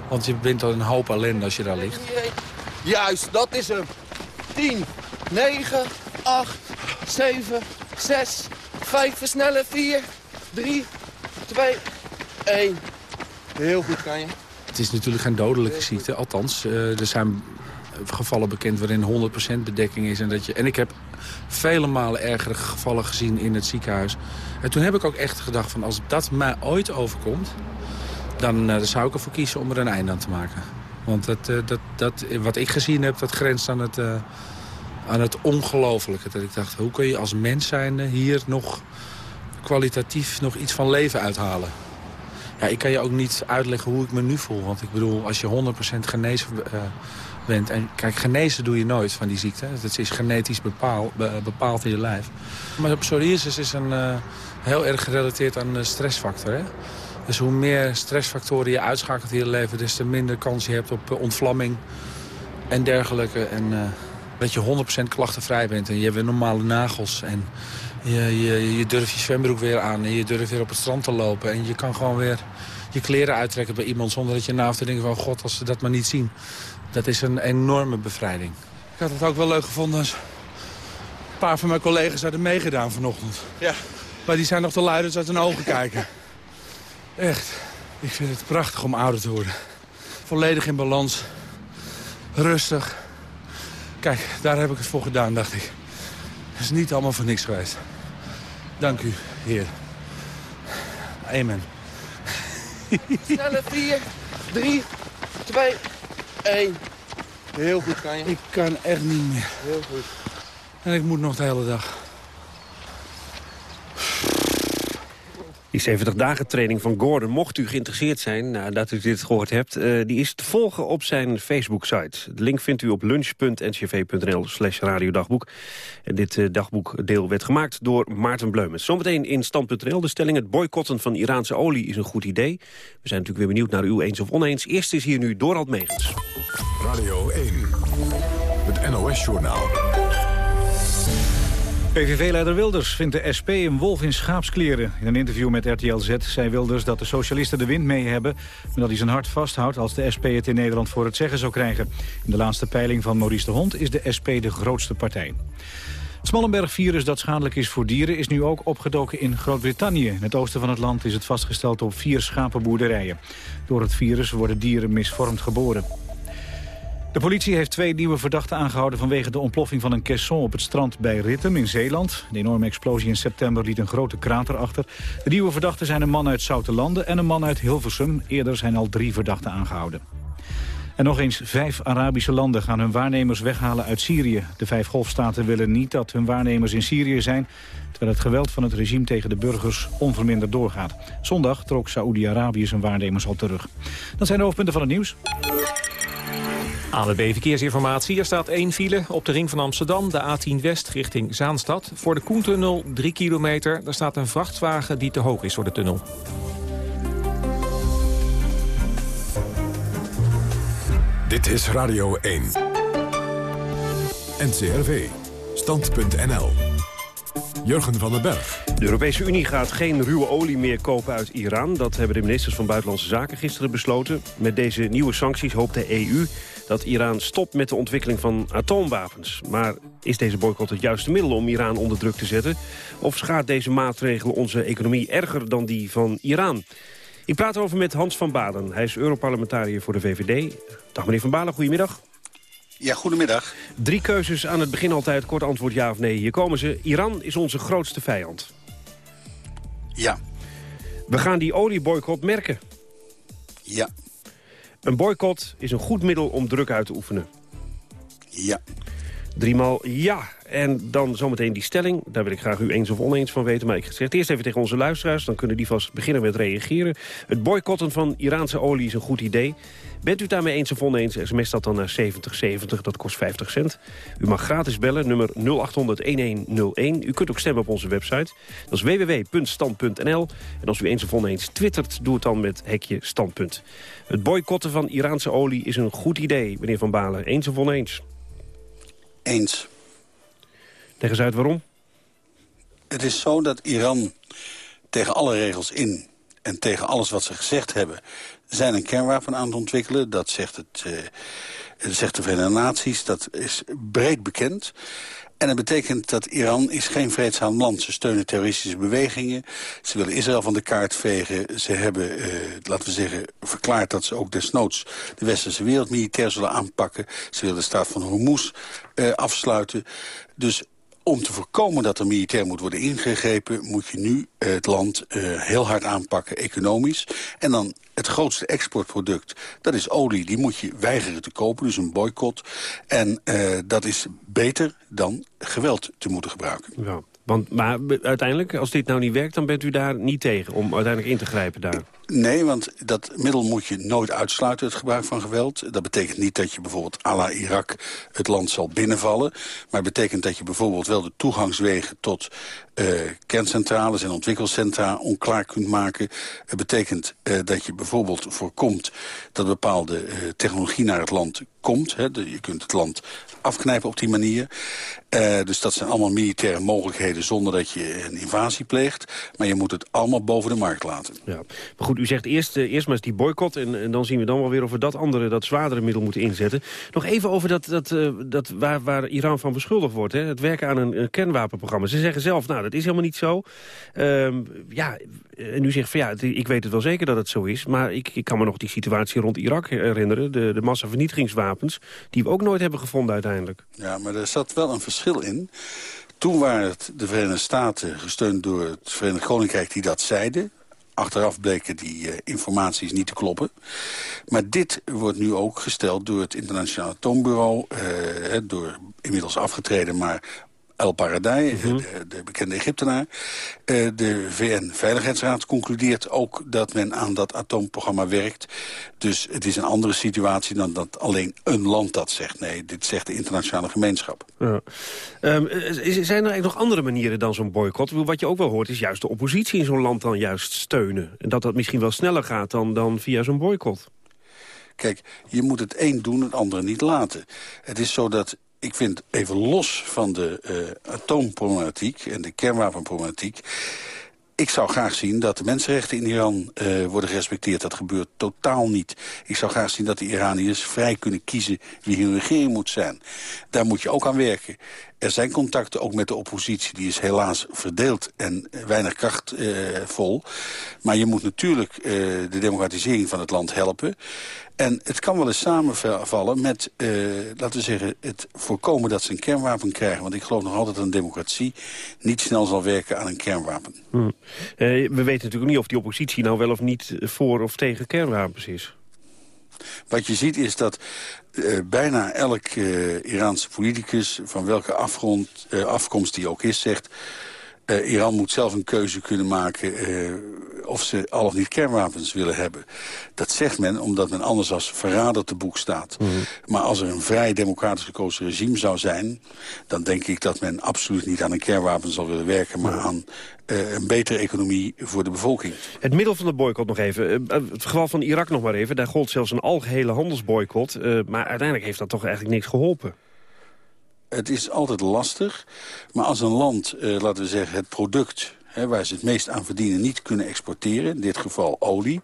Want je bent al een hoop ellende als je daar ligt. Juist, dat is hem. 10, 9, 8, 7, 6, 5, versnellen, 4, 3, 2, 1. Heel goed kan je. Het is natuurlijk geen dodelijke ziekte, althans. Uh, er zijn gevallen bekend waarin 100% bedekking is. En, dat je, en ik heb vele malen ergere gevallen gezien in het ziekenhuis. En toen heb ik ook echt gedacht van als dat mij ooit overkomt... dan, uh, zou ik ervoor kiezen om er een einde aan te maken. Want dat, uh, dat, dat, wat ik gezien heb, dat grenst aan het, uh, aan het ongelofelijke. Dat ik dacht, hoe kun je als mens zijn hier nog kwalitatief nog iets van leven uithalen? Ja, ik kan je ook niet uitleggen hoe ik me nu voel. Want ik bedoel, als je 100% genezen en kijk, genezen doe je nooit van die ziekte. Het is genetisch bepaal, bepaald in je lijf. Maar psoriasis is een, uh, heel erg gerelateerd aan de stressfactor. Hè? Dus hoe meer stressfactoren je uitschakelt in je leven... des te minder kans je hebt op uh, ontvlamming en dergelijke. En dat je 100% klachtenvrij bent en je hebt weer normale nagels... en je, je, je durft je zwembroek weer aan en je durft weer op het strand te lopen. En je kan gewoon weer je kleren uittrekken bij iemand... zonder dat je na te denken van god, als ze dat maar niet zien. Dat is een enorme bevrijding. Ik had het ook wel leuk gevonden als een paar van mijn collega's hadden meegedaan vanochtend. Ja. Maar die zijn nog te luiders uit hun ogen kijken. Echt. Ik vind het prachtig om ouder te worden. Volledig in balans. Rustig. Kijk, daar heb ik het voor gedaan, dacht ik. Het is niet allemaal voor niks geweest. Dank u, Heer. Amen. Snelle 4, 3, 2, 1. Heel goed kan je. Ik kan echt niet meer. Heel goed. En ik moet nog de hele dag. Die 70 dagen training van Gordon, mocht u geïnteresseerd zijn nadat u dit gehoord hebt, uh, die is te volgen op zijn Facebook-site. De link vindt u op lunch.ncv.nl slash radiodagboek. En dit uh, dagboekdeel werd gemaakt door Maarten Bleumens. Zometeen in stand.nl de stelling het boycotten van Iraanse olie is een goed idee. We zijn natuurlijk weer benieuwd naar uw eens of oneens. Eerst is hier nu Dorald Megens. Radio 1, het NOS-journaal. PVV-leider Wilders vindt de SP een wolf in schaapskleren. In een interview met RTL Z zei Wilders dat de socialisten de wind mee hebben... maar dat hij zijn hart vasthoudt als de SP het in Nederland voor het zeggen zou krijgen. In de laatste peiling van Maurice de Hond is de SP de grootste partij. Het Smallenberg-virus dat schadelijk is voor dieren is nu ook opgedoken in Groot-Brittannië. In het oosten van het land is het vastgesteld op vier schapenboerderijen. Door het virus worden dieren misvormd geboren. De politie heeft twee nieuwe verdachten aangehouden vanwege de ontploffing van een caisson op het strand bij Rittem in Zeeland. De enorme explosie in september liet een grote krater achter. De nieuwe verdachten zijn een man uit Zoutelanden en een man uit Hilversum. Eerder zijn al drie verdachten aangehouden. En nog eens vijf Arabische landen gaan hun waarnemers weghalen uit Syrië. De vijf golfstaten willen niet dat hun waarnemers in Syrië zijn... terwijl het geweld van het regime tegen de burgers onverminderd doorgaat. Zondag trok Saoedi-Arabië zijn waarnemers al terug. Dat zijn de hoofdpunten van het nieuws. ANWB Verkeersinformatie. Er staat één file op de ring van Amsterdam, de A10 West richting Zaanstad. Voor de Koentunnel 3 kilometer. Daar staat een vrachtwagen die te hoog is voor de tunnel. Dit is Radio 1. NCRV. Stand.nl. Jurgen van den Berg. De Europese Unie gaat geen ruwe olie meer kopen uit Iran. Dat hebben de ministers van Buitenlandse Zaken gisteren besloten. Met deze nieuwe sancties hoopt de EU dat Iran stopt met de ontwikkeling van atoomwapens. Maar is deze boycott het juiste middel om Iran onder druk te zetten? Of schaadt deze maatregel onze economie erger dan die van Iran? Ik praat over met Hans van Balen. Hij is Europarlementariër voor de VVD. Dag meneer van Balen, goedemiddag. Ja, goedemiddag. Drie keuzes aan het begin altijd, kort antwoord ja of nee. Hier komen ze. Iran is onze grootste vijand. Ja. We gaan die olieboycott merken. Ja. Een boycott is een goed middel om druk uit te oefenen. Ja. Driemaal ja. En dan zometeen die stelling. Daar wil ik graag u eens of oneens van weten. Maar ik zeg het eerst even tegen onze luisteraars. Dan kunnen die vast beginnen met reageren. Het boycotten van Iraanse olie is een goed idee. Bent u daarmee eens of oneens, sms dat dan naar 7070, dat kost 50 cent. U mag gratis bellen, nummer 0800-1101. U kunt ook stemmen op onze website. Dat is www.stand.nl. En als u eens of oneens twittert, doe het dan met hekje standpunt. Het boycotten van Iraanse olie is een goed idee, meneer Van Balen. Eens of oneens? Eens. Leg eens uit waarom. Het is zo dat Iran tegen alle regels in en tegen alles wat ze gezegd hebben... zijn een kernwapen aan het ontwikkelen. Dat zegt, het, uh, zegt de Verenigde Naties, dat is breed bekend. En dat betekent dat Iran is geen vreedzaam land. Ze steunen terroristische bewegingen. Ze willen Israël van de kaart vegen. Ze hebben, eh, laten we zeggen, verklaard dat ze ook desnoods... de westerse wereld militair zullen aanpakken. Ze willen de staat van Hormuz eh, afsluiten. Dus om te voorkomen dat er militair moet worden ingegrepen... moet je nu eh, het land uh, heel hard aanpakken, economisch. En dan het grootste exportproduct, dat is olie. Die moet je weigeren te kopen, dus een boycott. En uh, dat is beter dan geweld te moeten gebruiken. Ja. Want, maar uiteindelijk, als dit nou niet werkt, dan bent u daar niet tegen om uiteindelijk in te grijpen daar? Nee, want dat middel moet je nooit uitsluiten, het gebruik van geweld. Dat betekent niet dat je bijvoorbeeld à la Irak het land zal binnenvallen. Maar het betekent dat je bijvoorbeeld wel de toegangswegen tot uh, kerncentrales en ontwikkelcentra onklaar kunt maken. Het betekent uh, dat je bijvoorbeeld voorkomt dat bepaalde uh, technologie naar het land komt. Hè. Je kunt het land afknijpen op die manier. Dus dat zijn allemaal militaire mogelijkheden zonder dat je een invasie pleegt. Maar je moet het allemaal boven de markt laten. Ja. Maar goed, u zegt eerst, eerst maar eens die boycott... En, dan zien we dan wel weer of we dat andere, dat zwaardere middel moeten inzetten. Nog even over dat, dat, dat waar, waar Iran van beschuldigd wordt. Hè? Het werken aan een, een kernwapenprogramma. Ze zeggen zelf, nou, dat is helemaal niet zo. ja, en u zegt van ja, ik weet het wel zeker dat het zo is. Maar ik, ik kan me nog die situatie rond Irak herinneren. De, de massavernietigingswapens, die we ook nooit hebben gevonden uiteindelijk. Ja, maar er zat wel een verschil in. Toen waren het de Verenigde Staten, gesteund door het Verenigd Koninkrijk, die dat zeiden. Achteraf bleken die uh, informaties niet te kloppen. Maar dit wordt nu ook gesteld door het Internationaal Atoombureau... Uh, door inmiddels afgetreden, maar El Paradij, mm -hmm. de, de, bekende Egyptenaar. Uh, de VN-veiligheidsraad concludeert ook dat men aan dat atoomprogramma werkt. Dus het is een andere situatie dan dat alleen een land dat zegt. Nee, dit zegt de internationale gemeenschap. Ja. Um, zijn er eigenlijk nog andere manieren dan zo'n boycott? Wat je ook wel hoort is juist de oppositie in zo'n land dan juist steunen. En dat dat misschien wel sneller gaat dan, dan via zo'n boycott. Kijk, je moet het een doen, het andere niet laten. Het is zo dat ik vind even los van de uh, atoomproblematiek en de kernwapenproblematiek... Ik zou graag zien dat de mensenrechten in Iran uh, worden gerespecteerd. Dat gebeurt totaal niet. Ik zou graag zien dat de Iraniërs vrij kunnen kiezen wie hun regering moet zijn. Daar moet je ook aan werken. Er zijn contacten ook met de oppositie. Die is helaas verdeeld en weinig krachtvol. Uh, maar je moet natuurlijk uh, de democratisering van het land helpen. En het kan wel eens samenvallen met, uh, laten we zeggen, het voorkomen dat ze een kernwapen krijgen. Want ik geloof nog altijd dat een democratie niet snel zal werken aan een kernwapen. Hmm. We weten natuurlijk niet of die oppositie nou wel of niet voor of tegen kernwapens is. Wat je ziet is dat uh, bijna elk uh, Iraanse politicus, van welke afgrond, uh, afkomst die ook is, zegt... Iran moet zelf een keuze kunnen maken of ze al of niet kernwapens willen hebben. Dat zegt men omdat men anders als verrader te boek staat. Mm -hmm. Maar als er een vrij democratisch gekozen regime zou zijn... dan denk ik dat men absoluut niet aan een kernwapen zal willen werken... maar aan uh, een betere economie voor de bevolking. Het middel van de boycott nog even. Het geval van Irak nog maar even. Daar gold zelfs een algehele handelsboycott. Maar uiteindelijk heeft dat toch eigenlijk niks geholpen. Het is altijd lastig. Maar als een land, laten we zeggen, het product Hè, waar ze het meest aan verdienen, niet kunnen exporteren. In dit geval olie.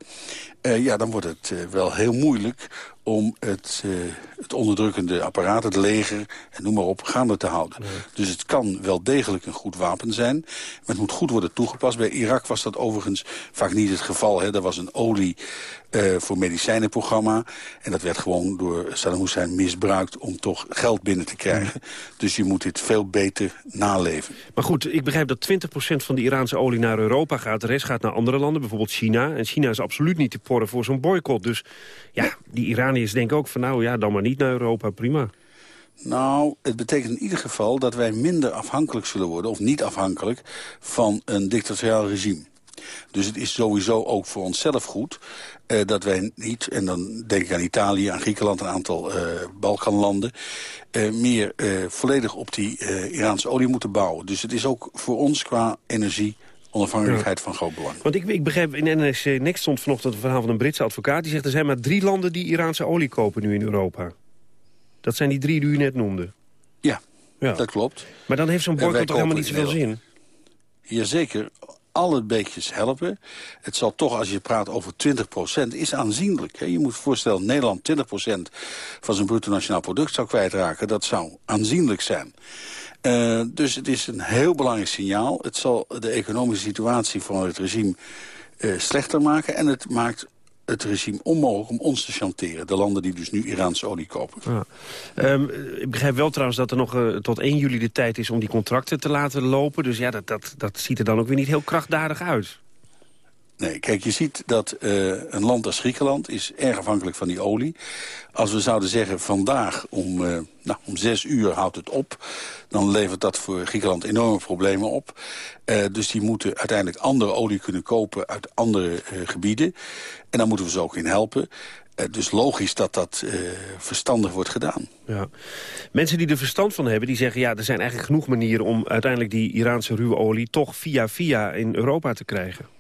Uh, ja, dan wordt het uh, wel heel moeilijk om het, uh, het onderdrukkende apparaat, het leger en noem maar op, gaande te houden. Nee. Dus het kan wel degelijk een goed wapen zijn, maar het moet goed worden toegepast. Bij Irak was dat overigens vaak niet het geval. Hè. Er was een olie uh, voor medicijnenprogramma en dat werd gewoon door Saddam Hussein misbruikt om toch geld binnen te krijgen. Dus je moet dit veel beter naleven. Maar goed, ik begrijp dat 20% van de Iraanse olie naar Europa gaat, de rest gaat naar andere landen, bijvoorbeeld China. En China is absoluut niet te porren voor zo'n boycott. Dus ja, die Iraniërs denken ook van nou ja, dan maar niet naar Europa, prima. Nou, het betekent in ieder geval dat wij minder afhankelijk zullen worden... of niet afhankelijk van een dictatoriaal regime. Dus het is sowieso ook voor onszelf goed uh, dat wij niet... en dan denk ik aan Italië, aan Griekenland, een aantal uh, Balkanlanden... Uh, meer volledig op die Iraanse olie moeten bouwen. Dus het is ook voor ons qua energie onafhankelijkheid ja. van groot belang. Want ik, ik begrijp, in NRC Next stond vanochtend een verhaal van een Britse advocaat... die zegt er zijn maar drie landen die Iraanse olie kopen nu in Europa. Dat zijn die drie die u net noemde. Ja, ja. dat klopt. Maar dan heeft zo'n boycott toch helemaal niet zoveel zin? Jazeker, alle beetjes helpen. Het zal toch, als je praat over 20% is aanzienlijk. Hè? Je moet voorstellen, Nederland 20% van zijn bruto nationaal product zou kwijtraken. Dat zou aanzienlijk zijn. Uh, dus het is een heel belangrijk signaal. Het zal de economische situatie van het regime uh, slechter maken. En het maakt het regime onmogelijk om ons te chanteren. De landen die dus nu Iraanse olie kopen. Ja. Um, ik begrijp wel trouwens dat er nog uh, tot 1 juli de tijd is om die contracten te laten lopen. Dus ja, dat, dat, dat ziet er dan ook weer niet heel krachtdadig uit. Nee, kijk, je ziet dat uh, een land als Griekenland is erg afhankelijk van die olie. Als we zouden zeggen vandaag om, uh, nou, om zes uur houdt het op... dan levert dat voor Griekenland enorme problemen op. Uh, dus die moeten uiteindelijk andere olie kunnen kopen uit andere gebieden. En daar moeten we ze ook in helpen. Dus logisch dat dat verstandig wordt gedaan. Ja. Mensen die er verstand van hebben, die zeggen... ja, er zijn eigenlijk genoeg manieren om uiteindelijk die Iraanse ruwe olie... toch via via in Europa te krijgen.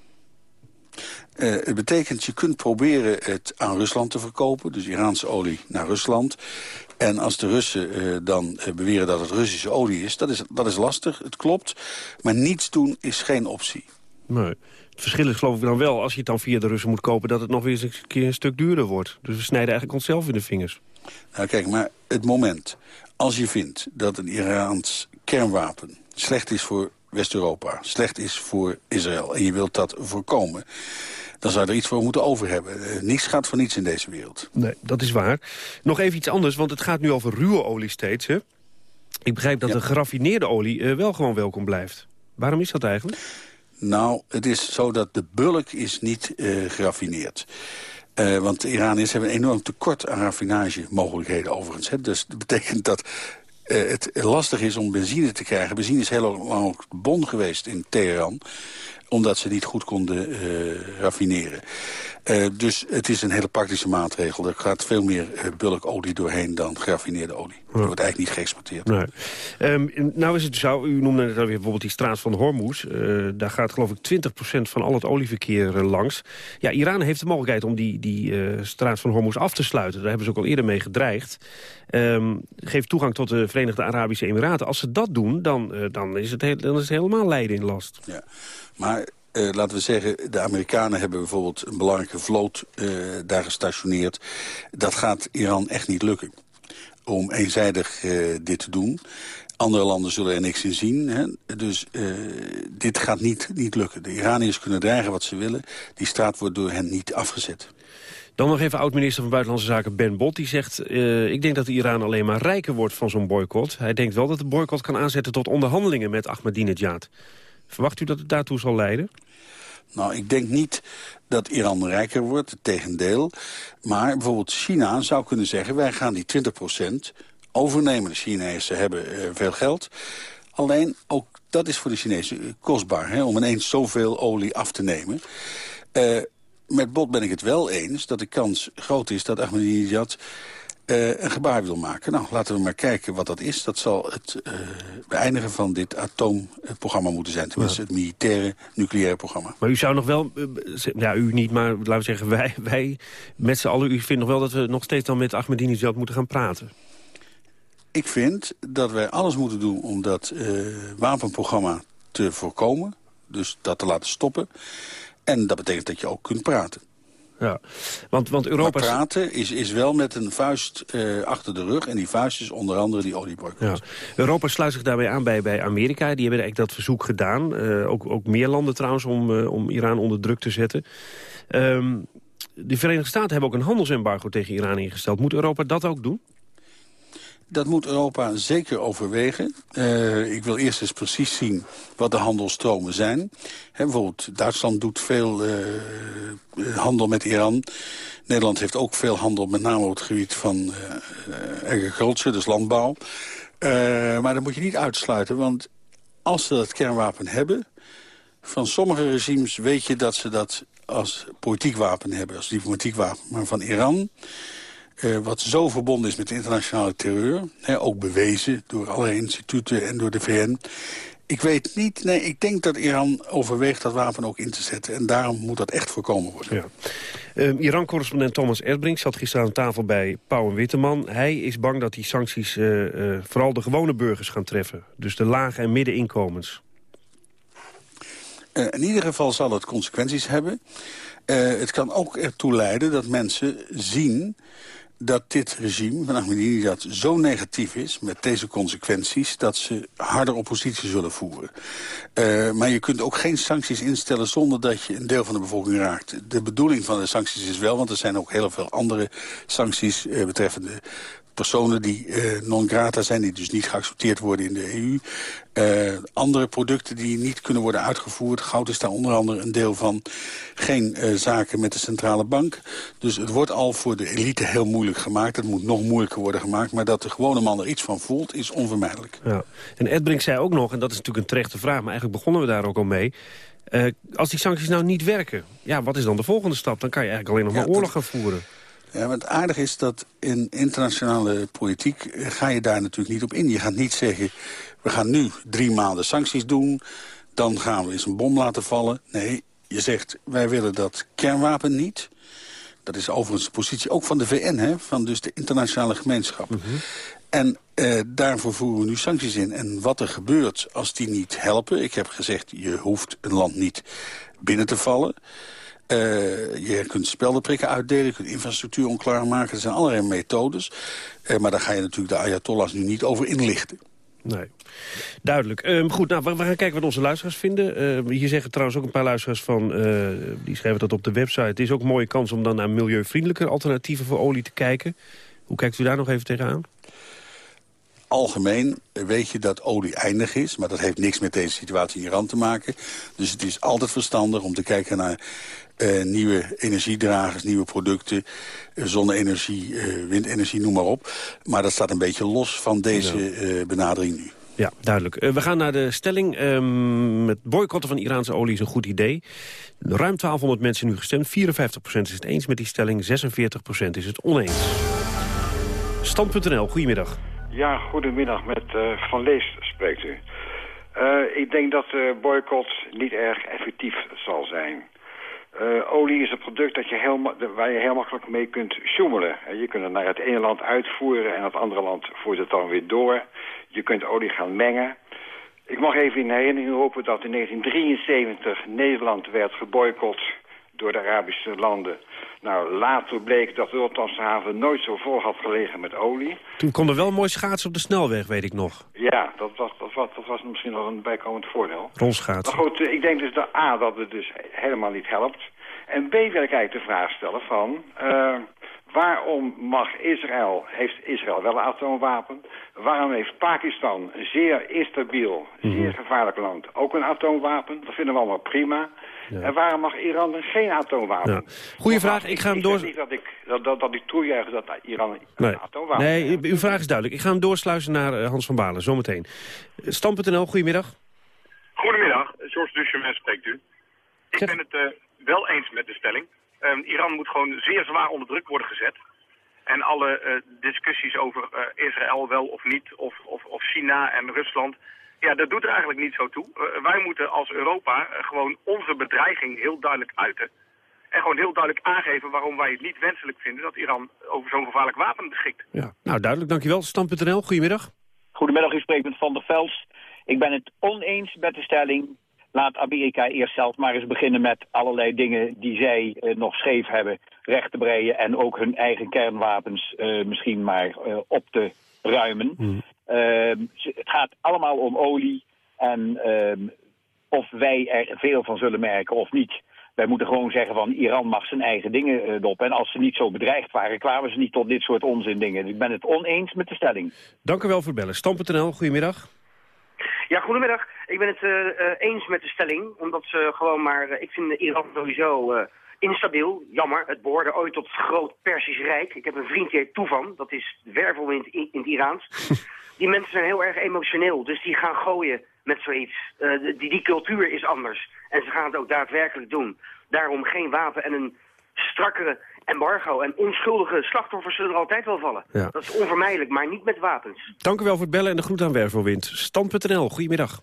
Uh, het betekent, je kunt proberen het aan Rusland te verkopen. Dus Iraanse olie naar Rusland. En als de Russen uh, dan uh, beweren dat het Russische olie is dat, is, dat is lastig, het klopt. Maar niets doen is geen optie. Nee. Het verschil is geloof ik dan wel, als je het dan via de Russen moet kopen... dat het nog weer eens een keer een stuk duurder wordt. Dus we snijden eigenlijk onszelf in de vingers. Nou kijk, maar het moment, als je vindt dat een Iraans kernwapen slecht is voor West-Europa, slecht is voor Israël... en je wilt dat voorkomen dan zou je er iets voor moeten over hebben. Uh, niets gaat voor niets in deze wereld. Nee, dat is waar. Nog even iets anders, want het gaat nu over ruwe olie steeds. Hè? Ik begrijp dat ja. de geraffineerde olie uh, wel gewoon welkom blijft. Waarom is dat eigenlijk? Nou, het is zo dat de bulk is niet uh, geraffineerd. Want de Iraniërs hebben een enorm tekort aan raffinagemogelijkheden overigens. Hè. Dus dat betekent dat het lastig is om benzine te krijgen. Benzine is heel lang ook bon geweest in Teheran omdat ze niet goed konden uh, raffineren. Uh, dus het is een hele praktische maatregel. Er gaat veel meer uh, bulkolie doorheen dan geraffineerde olie. Ja. Er wordt eigenlijk niet geëxporteerd. Nee. Um, nou is het zo, u noemde net alweer bijvoorbeeld die straat van Hormuz. Daar gaat geloof ik 20% van al het olieverkeer langs. Ja, Iran heeft de mogelijkheid om die, die straat van Hormuz af te sluiten. Daar hebben ze ook al eerder mee gedreigd. Um, geeft toegang tot de Verenigde Arabische Emiraten. Als ze dat doen, dan, dan, is, het heel, dan is het helemaal lijden in last. Ja. Maar uh, laten we zeggen, de Amerikanen hebben bijvoorbeeld een belangrijke vloot uh, daar gestationeerd. Dat gaat Iran echt niet lukken om eenzijdig uh, dit te doen. Andere landen zullen er niks in zien. Hè? Dus dit gaat niet, niet lukken. De Iraniërs kunnen dreigen wat ze willen. Die straat wordt door hen niet afgezet. Dan nog even oud-minister van Buitenlandse Zaken Ben Bot. Die zegt, ik denk dat Iran alleen maar rijker wordt van zo'n boycott. Hij denkt wel dat de boycott kan aanzetten tot onderhandelingen met Ahmadinejad. Verwacht u dat het daartoe zal leiden? Nou, ik denk niet dat Iran rijker wordt, tegendeel. Maar bijvoorbeeld China zou kunnen zeggen... wij gaan die 20% overnemen. De Chinezen hebben uh, veel geld. Alleen, ook dat is voor de Chinezen kostbaar... Hè, om ineens zoveel olie af te nemen. Uh, met Bot ben ik het wel eens dat de kans groot is dat Ahmadinejad uh, een gebaar wil maken. Nou, laten we maar kijken wat dat is. Dat zal het uh, beëindigen van dit atoomprogramma moeten zijn. Tenminste, ja. het militaire nucleaire programma. Maar u zou nog wel, uh, ja, u niet, maar laten we zeggen, wij, wij met z'n allen... u vindt nog wel dat we nog steeds dan met Ahmadinejad moeten gaan praten? Ik vind dat wij alles moeten doen om dat wapenprogramma te voorkomen. Dus dat te laten stoppen. En dat betekent dat je ook kunt praten. Ja, want, want Europa... Maar praten is, is wel met een vuist uh, achter de rug. En die vuist is onder andere die olieboycott. Ja. Europa sluit zich daarbij aan bij, bij Amerika. Die hebben eigenlijk dat verzoek gedaan. Uh, ook, ook meer landen trouwens om, uh, om Iran onder druk te zetten. Um, de Verenigde Staten hebben ook een handelsembargo tegen Iran ingesteld. Moet Europa dat ook doen? Dat moet Europa zeker overwegen. Uh, ik wil eerst eens precies zien wat de handelsstromen zijn. He, bijvoorbeeld Duitsland doet veel uh, handel met Iran. Nederland heeft ook veel handel, met name op het gebied van uh, dus landbouw. maar dat moet je niet uitsluiten, want als ze dat kernwapen hebben... van sommige regimes weet je dat ze dat als politiek wapen hebben, als diplomatiek wapen. Maar van Iran uh, wat zo verbonden is met de internationale terreur. Hè, ook bewezen door allerlei instituten en door de VN. Ik weet niet, nee, ik denk dat Iran overweegt dat wapen ook in te zetten. En daarom moet dat echt voorkomen worden. Ja. Uh, Iran-correspondent Thomas Erdbrink zat gisteren aan tafel bij Pauw en Witteman. Hij is bang dat die sancties uh, uh, vooral de gewone burgers gaan treffen. Dus de lage en middeninkomens. In ieder geval zal het consequenties hebben. Het kan ook ertoe leiden dat mensen zien dat dit regime van Ahmadinejad zo negatief is... met deze consequenties, dat ze harder oppositie zullen voeren. Uh, maar je kunt ook geen sancties instellen zonder dat je een deel van de bevolking raakt. De bedoeling van de sancties is wel, want er zijn ook heel veel andere sancties... Uh, betreffende personen die uh, non grata zijn, die dus niet geaccepteerd worden in de EU. Uh, andere producten die niet kunnen worden uitgevoerd. Goud is daar onder andere een deel van. Geen uh, zaken met de centrale bank. Dus het wordt al voor de elite heel moeilijk gemaakt. Het moet nog moeilijker worden gemaakt. Maar dat de gewone man er iets van voelt, is onvermijdelijk. Ja. En Edbrink zei ook nog, en dat is natuurlijk een terechte vraag... maar eigenlijk begonnen we daar ook al mee... Uh, als die sancties nou niet werken, ja, wat is dan de volgende stap? Dan kan je eigenlijk alleen nog maar oorlog gaan voeren. Ja, wat aardig is dat in internationale politiek ga je daar natuurlijk niet op in. Je gaat niet zeggen, we gaan nu drie maanden sancties doen... dan gaan we eens een bom laten vallen. Nee, je zegt, wij willen dat kernwapen niet. Dat is overigens de positie ook van de VN, hè, van dus de internationale gemeenschap. Mm -hmm. En uh, daarvoor voeren we nu sancties in. En wat er gebeurt als die niet helpen... ik heb gezegd, je hoeft een land niet binnen te vallen... Uh, je kunt speldenprikken uitdelen, je kunt infrastructuur onklaar maken. Er zijn allerlei methodes. Uh, maar daar ga je natuurlijk de Ayatollahs nu niet over inlichten. Nee, duidelijk. Um, goed, nou, we, gaan kijken wat onze luisteraars vinden. Uh, hier zeggen trouwens ook een paar luisteraars van... die schrijven dat op de website. Het is ook een mooie kans om dan naar milieuvriendelijke alternatieven voor olie te kijken. Hoe kijkt u daar nog even tegenaan? Algemeen weet je dat olie eindig is. Maar dat heeft niks met deze situatie in Iran te maken. Dus het is altijd verstandig om te kijken naar uh, nieuwe energiedragers, nieuwe producten, uh, zonne-energie, uh, windenergie, noem maar op. Maar dat staat een beetje los van deze benadering nu. Ja, duidelijk. we gaan naar de stelling. Um, het boycotten van Iraanse olie is een goed idee. Ruim 1200 mensen nu gestemd. 54% is het eens met die stelling, 46% is het oneens. Stand.nl, goedemiddag. Ja, goedemiddag. Met Van Lees spreekt u. ik denk dat de boycott niet erg effectief zal zijn. Uh, olie is een product dat je heel, waar je heel makkelijk mee kunt sjoemelen. Je kunt het naar het ene land uitvoeren en het andere land voert het dan weer door. Je kunt olie gaan mengen. Ik mag even in herinnering roepen dat in 1973 Nederland werd geboycott door de Arabische landen. Nou, later bleek dat de Rotterdamse haven nooit zo vol had gelegen met olie. Toen kon er wel mooi schaatsen op de snelweg, weet ik nog. Ja, dat was, dat was, dat was misschien nog een bijkomend voordeel. Rolschaatsen. Maar goed, ik denk dus dat A, dat het dus helemaal niet helpt. En B wil ik eigenlijk de vraag stellen van... Uh, waarom mag Israël, heeft Israël wel een atoomwapen? Waarom heeft Pakistan, een zeer instabiel, zeer mm -hmm. gevaarlijk land, ook een atoomwapen? Dat vinden we allemaal prima. Ja. En waarom mag Iran geen atoomwapen? Ja. Goeie vraag, ik ga hem door... Ik niet dat ik, dat, dat, dat ik toejuich dat Iran nee. een atoomwapen Nee, heeft. uw vraag is duidelijk. Ik ga hem doorsluizen naar uh, Hans van Balen, zometeen. Stam.nl, goedemiddag. Goedemiddag, George Duchemin spreekt u. Ik ben het uh, wel eens met de stelling. Um, Iran moet gewoon zeer zwaar onder druk worden gezet. En alle uh, discussies over uh, Israël wel of niet, of, of, of China en Rusland... Ja, dat doet er eigenlijk niet zo toe. Uh, wij moeten als Europa gewoon onze bedreiging heel duidelijk uiten. En gewoon heel duidelijk aangeven waarom wij het niet wenselijk vinden... dat Iran over zo'n gevaarlijk wapen beschikt. Ja, nou duidelijk, dankjewel. Stam.nl, goedemiddag. Goedemiddag, u spreekt met Van der Vels. Ik ben het oneens met de stelling laat Amerika eerst zelf maar eens beginnen met allerlei dingen die zij uh, nog scheef hebben recht te breien en ook hun eigen kernwapens uh, misschien maar uh, op te ruimen. Mm. het gaat allemaal om olie en of wij er veel van zullen merken of niet. Wij moeten gewoon zeggen van Iran mag zijn eigen dingen op. En als ze niet zo bedreigd waren, kwamen ze niet tot dit soort onzin dingen. Ik ben het oneens met de stelling. Dank u wel voor het bellen. Stam.nl, goedemiddag. Ja, goedemiddag. Ik ben het uh, uh, eens met de stelling, omdat ze gewoon maar... Uh, ik vind Iran sowieso instabiel. Jammer, het behoorde ooit tot het groot Persisch Rijk. Ik heb een vriend die heet Toevan, dat is wervelwind in, in het Iraans. die mensen zijn heel erg emotioneel, dus die gaan gooien met zoiets. die, die cultuur is anders. En ze gaan het ook daadwerkelijk doen. Daarom geen wapen en een strakkere embargo. En onschuldige slachtoffers zullen er altijd wel vallen. Ja. Dat is onvermijdelijk, maar niet met wapens. Dank u wel voor het bellen en de groet aan Wervelwind. Stand.nl, goedemiddag.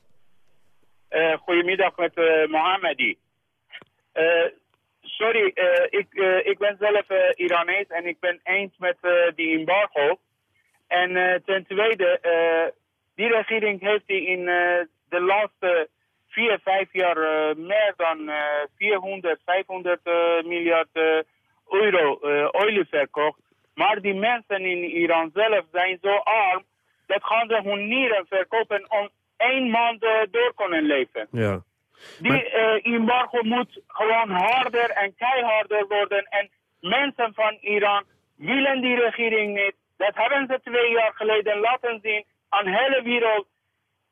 Uh, goedemiddag met uh, Mohammedi. Uh, sorry, ik, ik ben zelf Iranees en ik ben eens met die embargo. En ten tweede, die regering heeft die in de laatste vier, vijf jaar eh, meer dan eh 400, 500 eh, miljard eh, euro eh, olie verkocht. Maar die mensen in Iran zelf zijn zo arm, dat gaan ze hun nieren verkopen om één maand eh, door kunnen leven. Ja. Die eh, embargo moet gewoon harder en keiharder worden. En mensen van Iran willen die regering niet. Dat hebben ze twee jaar geleden laten zien aan de hele wereld.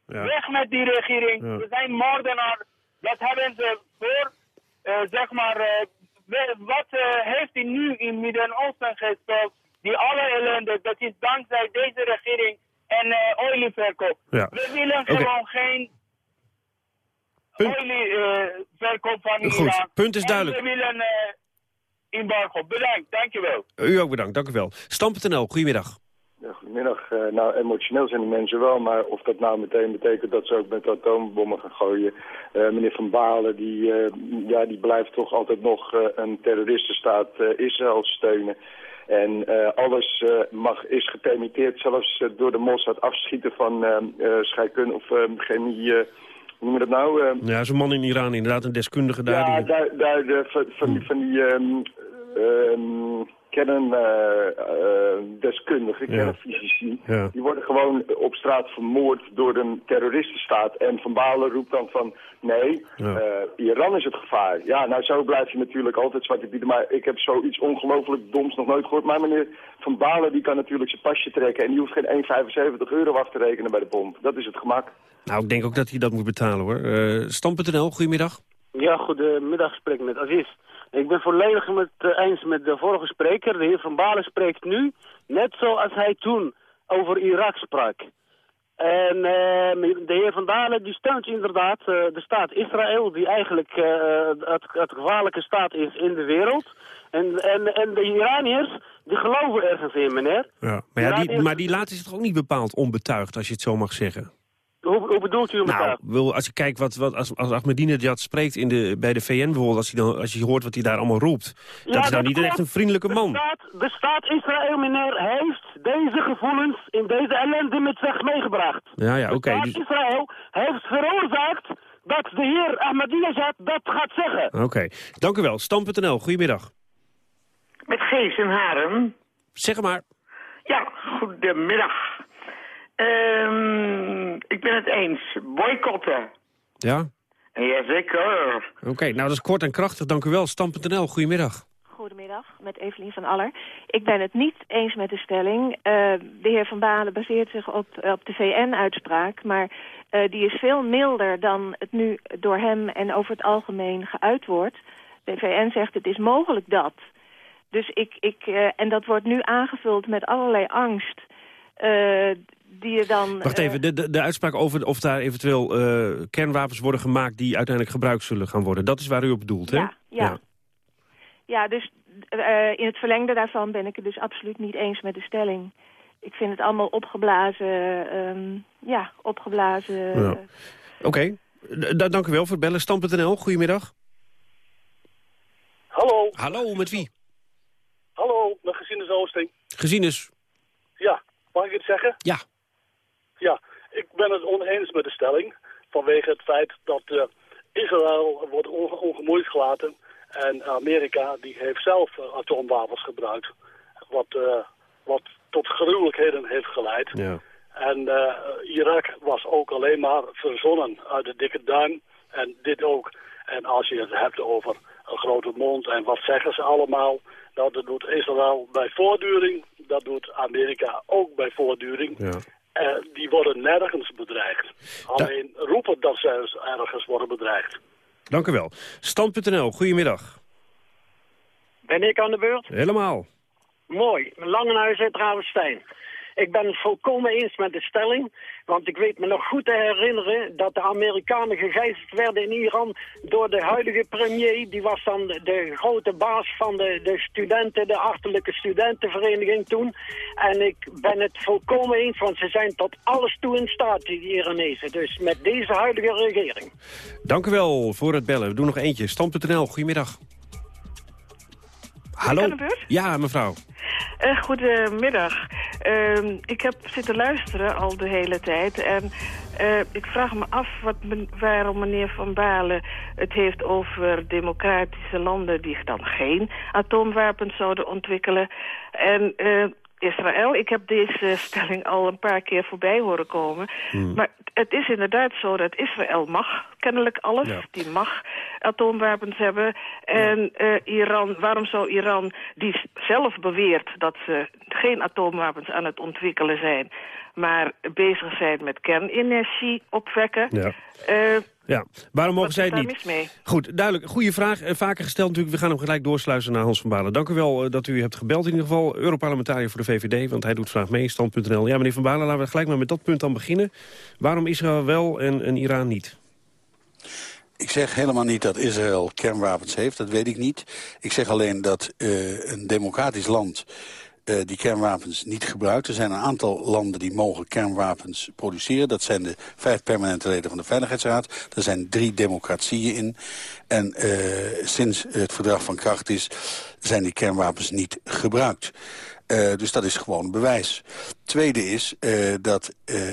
Weg met die regering. Ja. We zijn moordenaar. Dat hebben ze voor, zeg maar, wat eh, heeft hij nu in Midden-Oosten gespeeld? Die alle ellende, dat is dankzij deze regering en eh olieverkoop. Ja. We willen gewoon geen olieverkoop van Goed, Iran. punt is En duidelijk. we willen eh embargo. Bedankt, dankjewel. U ook bedankt, dank u wel. Stam.nl, goedemiddag. Ja, goedemiddag. Eh, nou, emotioneel zijn die mensen wel, maar of dat nou meteen betekent dat ze ook met atoombommen gaan gooien. Eh, meneer Van Balen, die, eh, ja, die blijft toch altijd nog een terroristenstaat Israël steunen. En alles mag, is gepermitteerd, zelfs door de Mossad afschieten van scheikunde of chemie, hoe noem je dat nou? Ja, zo'n man in Iran, inderdaad, een deskundige daar. ja, die- daar, daar de, van, van die, van die ehm ehm, kerndeskundigen, Ja. kernfysici, Ja. die worden gewoon op straat vermoord door een terroristenstaat. En Van Balen roept dan van, nee, Ja. eh, Iran is het gevaar. Ja, nou zo blijf je natuurlijk altijd zwarte bieden, maar ik heb zoiets ongelooflijk doms nog nooit gehoord. Maar meneer Van Balen, die kan natuurlijk zijn pasje trekken en die hoeft geen 1,75 euro af te rekenen bij de pomp. Dat is het gemak. Nou, ik denk ook dat hij dat moet betalen, hoor. Eh Stam.nl, goedemiddag. Ja, goedemiddag, ik spreek met Aziz. Ik ben volledig met, eh, eens met de vorige spreker. De heer Van Balen spreekt nu net zoals hij toen over Irak sprak. En eh, de heer Van Dalen die steunt inderdaad eh, de staat Israël, die eigenlijk het, het gevaarlijke staat is in de wereld. En, en, en de Iraniërs, die geloven ergens in, meneer. Ja. Maar, ja, die, maar die laten zich toch ook niet bepaald onbetuigd, als je het zo mag zeggen? Hoe, hoe bedoelt u met Nou, als je kijkt wat, wat als, als Ahmadinejad spreekt in de, bij de VN bijvoorbeeld... Als, hij dan, als je hoort wat hij daar allemaal roept... dat is nou niet echt een vriendelijke man. De staat, de staat Israël, meneer, heeft deze gevoelens in deze ellende met zich meegebracht. Ja, ja, oké. De dus- staat Israël heeft veroorzaakt dat de heer Ahmadinejad dat gaat zeggen. Oké, dank u wel. Stam.nl, goedemiddag. Met Gees en Haren. Zeg maar. Ja, goedemiddag. Ehm, ik ben het eens. Boycotten. Ja? Jazeker. Oké, nou dat is kort en krachtig. Dank u wel. Stam.nl, goedemiddag. Goedemiddag, met Evelien van Aller. Ik ben het niet eens met de stelling. Eh, de heer Van Balen baseert zich op, op de VN-uitspraak... maar eh, die is veel milder dan het nu door hem en over het algemeen geuit wordt. De VN zegt het is mogelijk dat. Dus ik, ik, eh, en dat wordt nu aangevuld met allerlei angst... eh, die je dan... Wacht eh, even, de, de, de uitspraak over of daar eventueel eh, kernwapens worden gemaakt... die uiteindelijk gebruikt zullen gaan worden. Dat is waar u op bedoelt, hè? Ja, ja. Ja, dus eh, in het verlengde daarvan ben ik het dus absoluut niet eens met de stelling. Ik vind het allemaal opgeblazen, ehm, ja, opgeblazen. Ja. Oké, dank u wel voor het bellen. Stam.nl, goedemiddag. Hallo. Hallo, met wie? Hallo, met Gesines Oosting. Gezien is... Ja, mag ik het zeggen? Ja. Ja, ik ben het oneens met de stelling. Vanwege het feit dat eh, Israël wordt onge ongemoeid gelaten. En Amerika die heeft zelf eh, atoomwapens gebruikt. Wat, eh, wat tot gruwelijkheden heeft geleid. Ja. En Irak was ook alleen maar verzonnen uit de dikke duim. En dit ook. En als je het hebt over een grote mond en wat zeggen ze allemaal... Nou, dat doet Israël bij voortduring. Dat doet Amerika ook bij voortduring. Ja. Eh, die worden nergens bedreigd. Alleen roepen dat ze ergens worden bedreigd. Dank u wel. Stand.nl, goedemiddag. Ben ik aan de beurt? Helemaal. Mooi. Langenhuis uit Ravenstein. Ik ben het volkomen eens met de stelling. Want ik weet me nog goed te herinneren dat de Amerikanen gegijzeld werden in Iran door de huidige premier. Die was dan de, grote baas van de, de studenten, de achterlijke studentenvereniging toen. En ik ben het volkomen eens, want ze zijn tot alles toe in staat, die Iranezen. Dus met deze huidige regering. Dank u wel voor het bellen. We doen nog eentje. Stand.nl, goedemiddag. Hallo? Ja, mevrouw. Eh, goedemiddag. Ehm, ik heb zitten luisteren al de hele tijd. En Uh, ik vraag me af wat men, waarom meneer Van Balen het heeft over democratische landen die dan geen atoomwapens zouden ontwikkelen. En uh, Israël. Ik heb deze stelling al een paar keer voorbij horen komen. Hmm. Maar het is inderdaad zo dat Israël mag kennelijk alles. Die mag atoomwapens hebben. En uh, Iran, waarom zou Iran, die zelf beweert dat ze geen atoomwapens aan het ontwikkelen zijn maar bezig zijn met kernenergie opwekken. Ja. Uh, ja, waarom mogen zij het niet? Mee? Goed, duidelijk. Goede vraag. Uh, vaker gesteld natuurlijk. We gaan hem gelijk doorsluizen naar Hans van Balen. Dank u wel uh, dat u hebt gebeld in ieder geval. Europarlementariër voor de VVD, want hij doet vraag mee. Stand.nl. Ja, meneer van Balen, laten we gelijk maar met dat punt dan beginnen. Waarom Israël wel en, en Iran niet? Ik zeg helemaal niet dat Israël kernwapens heeft, dat weet ik niet. Ik zeg alleen dat uh, een democratisch land uh, die kernwapens niet gebruikt. Er zijn een aantal landen die mogen kernwapens produceren. Dat zijn de vijf permanente leden van de Veiligheidsraad. Er zijn drie democratieën in. En uh, sinds het verdrag van kracht is, zijn die kernwapens niet gebruikt. Uh, dus dat is gewoon bewijs. Tweede is dat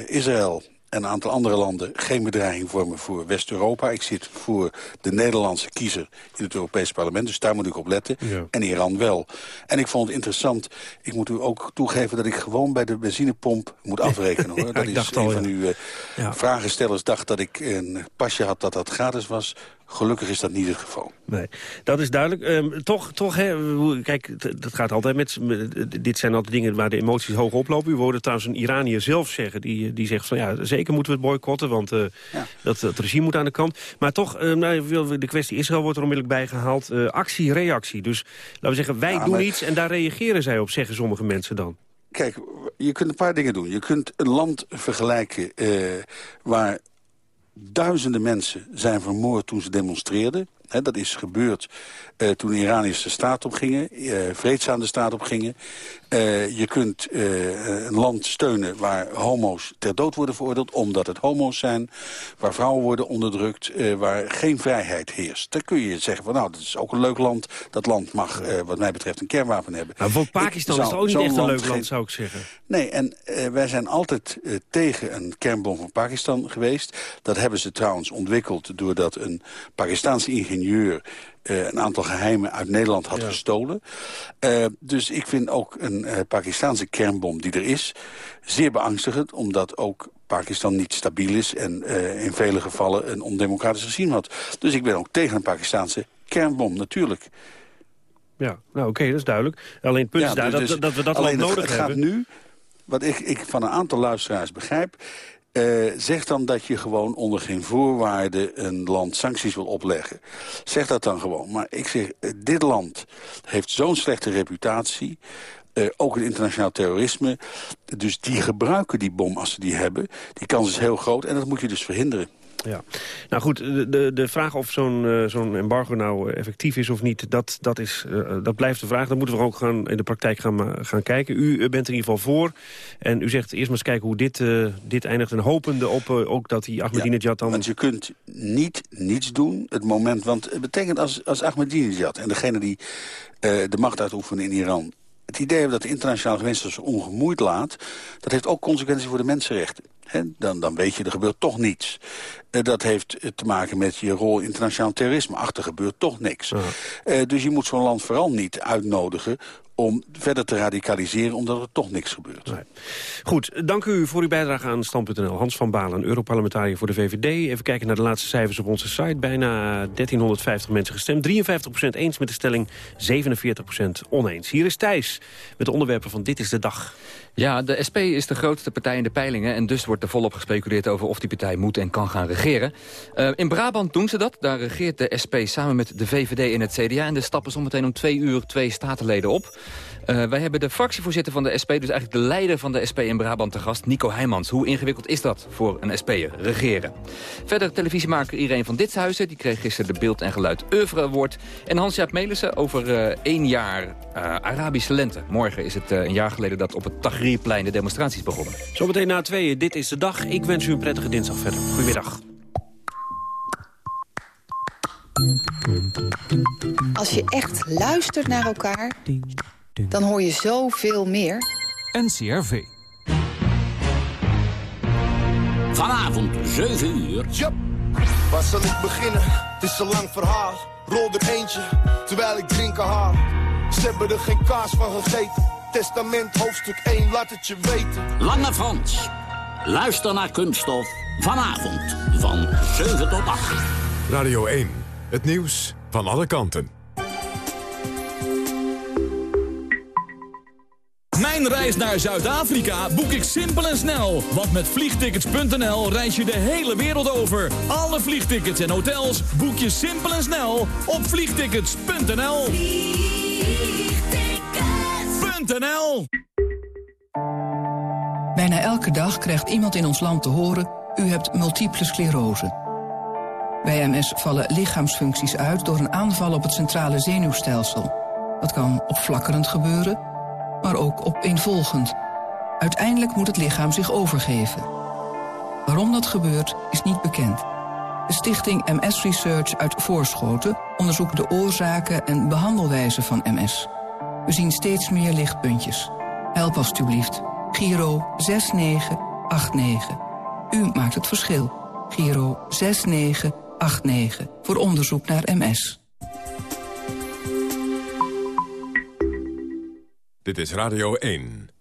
Israël en een aantal andere landen geen bedreiging vormen voor West-Europa. Ik zit voor de Nederlandse kiezer in het Europese parlement, dus daar moet ik op letten. En Iran wel. En ik vond het interessant, ik moet u ook toegeven dat ik gewoon bij de benzinepomp moet afrekenen. Hoor. dat is een van uw uh, vragenstellers dacht dat ik een pasje had dat dat gratis was. Gelukkig is dat niet het geval. Nee, dat is duidelijk. Um, toch, toch hè, kijk, dat gaat altijd met... Dit zijn altijd dingen waar de emoties hoog oplopen. U hoorde trouwens een Iranier zelf zeggen. Die, die zegt van ja, zeker moeten we het boycotten. Want uh, dat, het regime moet aan de kant. Maar toch, uh, nou, de kwestie Israël wordt er onmiddellijk bijgehaald. Uh, actie, reactie. Dus laten we zeggen, wij doen iets en daar reageren zij op, zeggen sommige mensen dan. Kijk, je kunt een paar dingen doen. Je kunt een land vergelijken waar duizenden mensen zijn vermoord toen ze demonstreerden. dat is gebeurd uh, toen Iraniërs de straat op gingen, uh, vreedzaam de straat op gingen. Uh, je kunt een land steunen waar homo's ter dood worden veroordeeld... omdat het homo's zijn, waar vrouwen worden onderdrukt... waar geen vrijheid heerst. Dan kun je zeggen van nou, dat is ook een leuk land. Dat land mag wat mij betreft een kernwapen hebben. Maar voor Pakistan is het ook niet echt een leuk land, zou ik zeggen. Nee, en wij zijn altijd tegen een kernbom van Pakistan geweest. Dat hebben ze trouwens ontwikkeld doordat een Pakistaanse ingenieur uh, een aantal geheimen uit Nederland had gestolen. Uh, dus ik vind ook een uh, Pakistaanse kernbom die er is zeer beangstigend... omdat ook Pakistan niet stabiel is en in vele gevallen een ondemocratisch regime had. Dus ik ben ook tegen een Pakistaanse kernbom, natuurlijk. Ja, nou oké, dat is duidelijk. Alleen het punt is daar dus, dat, dat, we dat alleen nodig het, het hebben. gaat nu, wat ik, ik van een aantal luisteraars begrijp... Uh, zeg dan dat je gewoon onder geen voorwaarden een land sancties wil opleggen. Zeg dat dan gewoon. Maar ik zeg, uh, dit land heeft zo'n slechte reputatie... Uh, ook het internationaal terrorisme. Dus die gebruiken die bom als ze die hebben. Die kans is heel groot en dat moet je dus verhinderen. Ja, nou goed, de, de vraag of zo'n uh, zo'n embargo nou eh, effectief is of niet, dat, dat, is, uh, dat blijft de vraag. Dan moeten we ook gaan, in de praktijk gaan, gaan kijken. U bent er in ieder geval voor. En u zegt eerst maar eens kijken hoe dit, uh, dit eindigt. En hopende op ook dat die Ahmadinejad ja, dan... want je kunt niet niets doen, het moment... Want het betekent als, als Ahmadinejad en degene die de macht uitoefenen in Iran het idee dat de internationale gemeenschap zich ongemoeid laat... dat heeft ook consequenties voor de mensenrechten. Dan, dan weet je, er gebeurt toch niets. Uh, dat heeft te maken met je rol in internationaal terrorisme. Achter gebeurt toch niks. Uh, dus je moet zo'n land vooral niet uitnodigen om verder te radicaliseren, omdat er toch niks gebeurt. Nee. Goed, dank u voor uw bijdrage aan Stand.nl. Hans van Balen, Europarlementariër voor de VVD. Even kijken naar de laatste cijfers op onze site. Bijna 1350 mensen gestemd. 53% eens met de stelling, 47% oneens. Hier is Thijs met de onderwerpen van Dit is de Dag. Ja, de SP is de grootste partij in de peilingen... en dus wordt er volop gespeculeerd over of die partij moet en kan gaan regeren. Uh, in Brabant doen ze dat. Daar regeert de SP samen met de VVD en het CDA... en de stappen zometeen om twee uur twee statenleden op. Uh, wij hebben de fractievoorzitter van de SP, dus eigenlijk de leider van de SP in Brabant te gast, Nico Heijmans. Hoe ingewikkeld is dat voor een SP'er, regeren? Verder televisiemaker Irene van Ditshuizen, die kreeg gisteren de Beeld en Geluid Oeuvre Award. En Hans-Jaap Melissen over uh, één jaar uh, Arabische lente. Morgen is het een jaar geleden dat op het Tahrirplein de demonstraties begonnen. Zometeen na tweeën, dit is de dag. Ik wens u een prettige dinsdag verder. Goedemiddag. Als je echt luistert naar elkaar dan hoor je zoveel meer. NCRV. Vanavond 7 uur. Yep. Waar zal ik beginnen? Het is een lang verhaal. Rol er eentje, terwijl ik drinken haal. Ze hebben er geen kaas van gegeten. Testament hoofdstuk 1, laat het je weten. Lange Frans. Luister naar Kunststof. Vanavond van 7 tot 8. Radio 1. Het nieuws van alle kanten. Mijn reis naar Zuid-Afrika boek ik simpel en snel. Want met vliegtickets.nl reis je de hele wereld over. Alle vliegtickets en hotels boek je simpel en snel op vliegtickets.nl. Vliegtickets.nl Bijna elke dag krijgt iemand in ons land te horen... u hebt multiple sclerose. Bij MS vallen lichaamsfuncties uit door een aanval op het centrale zenuwstelsel. Dat kan opflakkerend gebeuren, maar ook opeenvolgend. Uiteindelijk moet het lichaam zich overgeven. Waarom dat gebeurt, is niet bekend. De stichting MS Research uit Voorschoten onderzoekt de oorzaken en behandelwijze van MS. We zien steeds meer lichtpuntjes. Help alstublieft. Giro 6989. U maakt het verschil. Giro 6989. Voor onderzoek naar MS. Dit is Radio 1.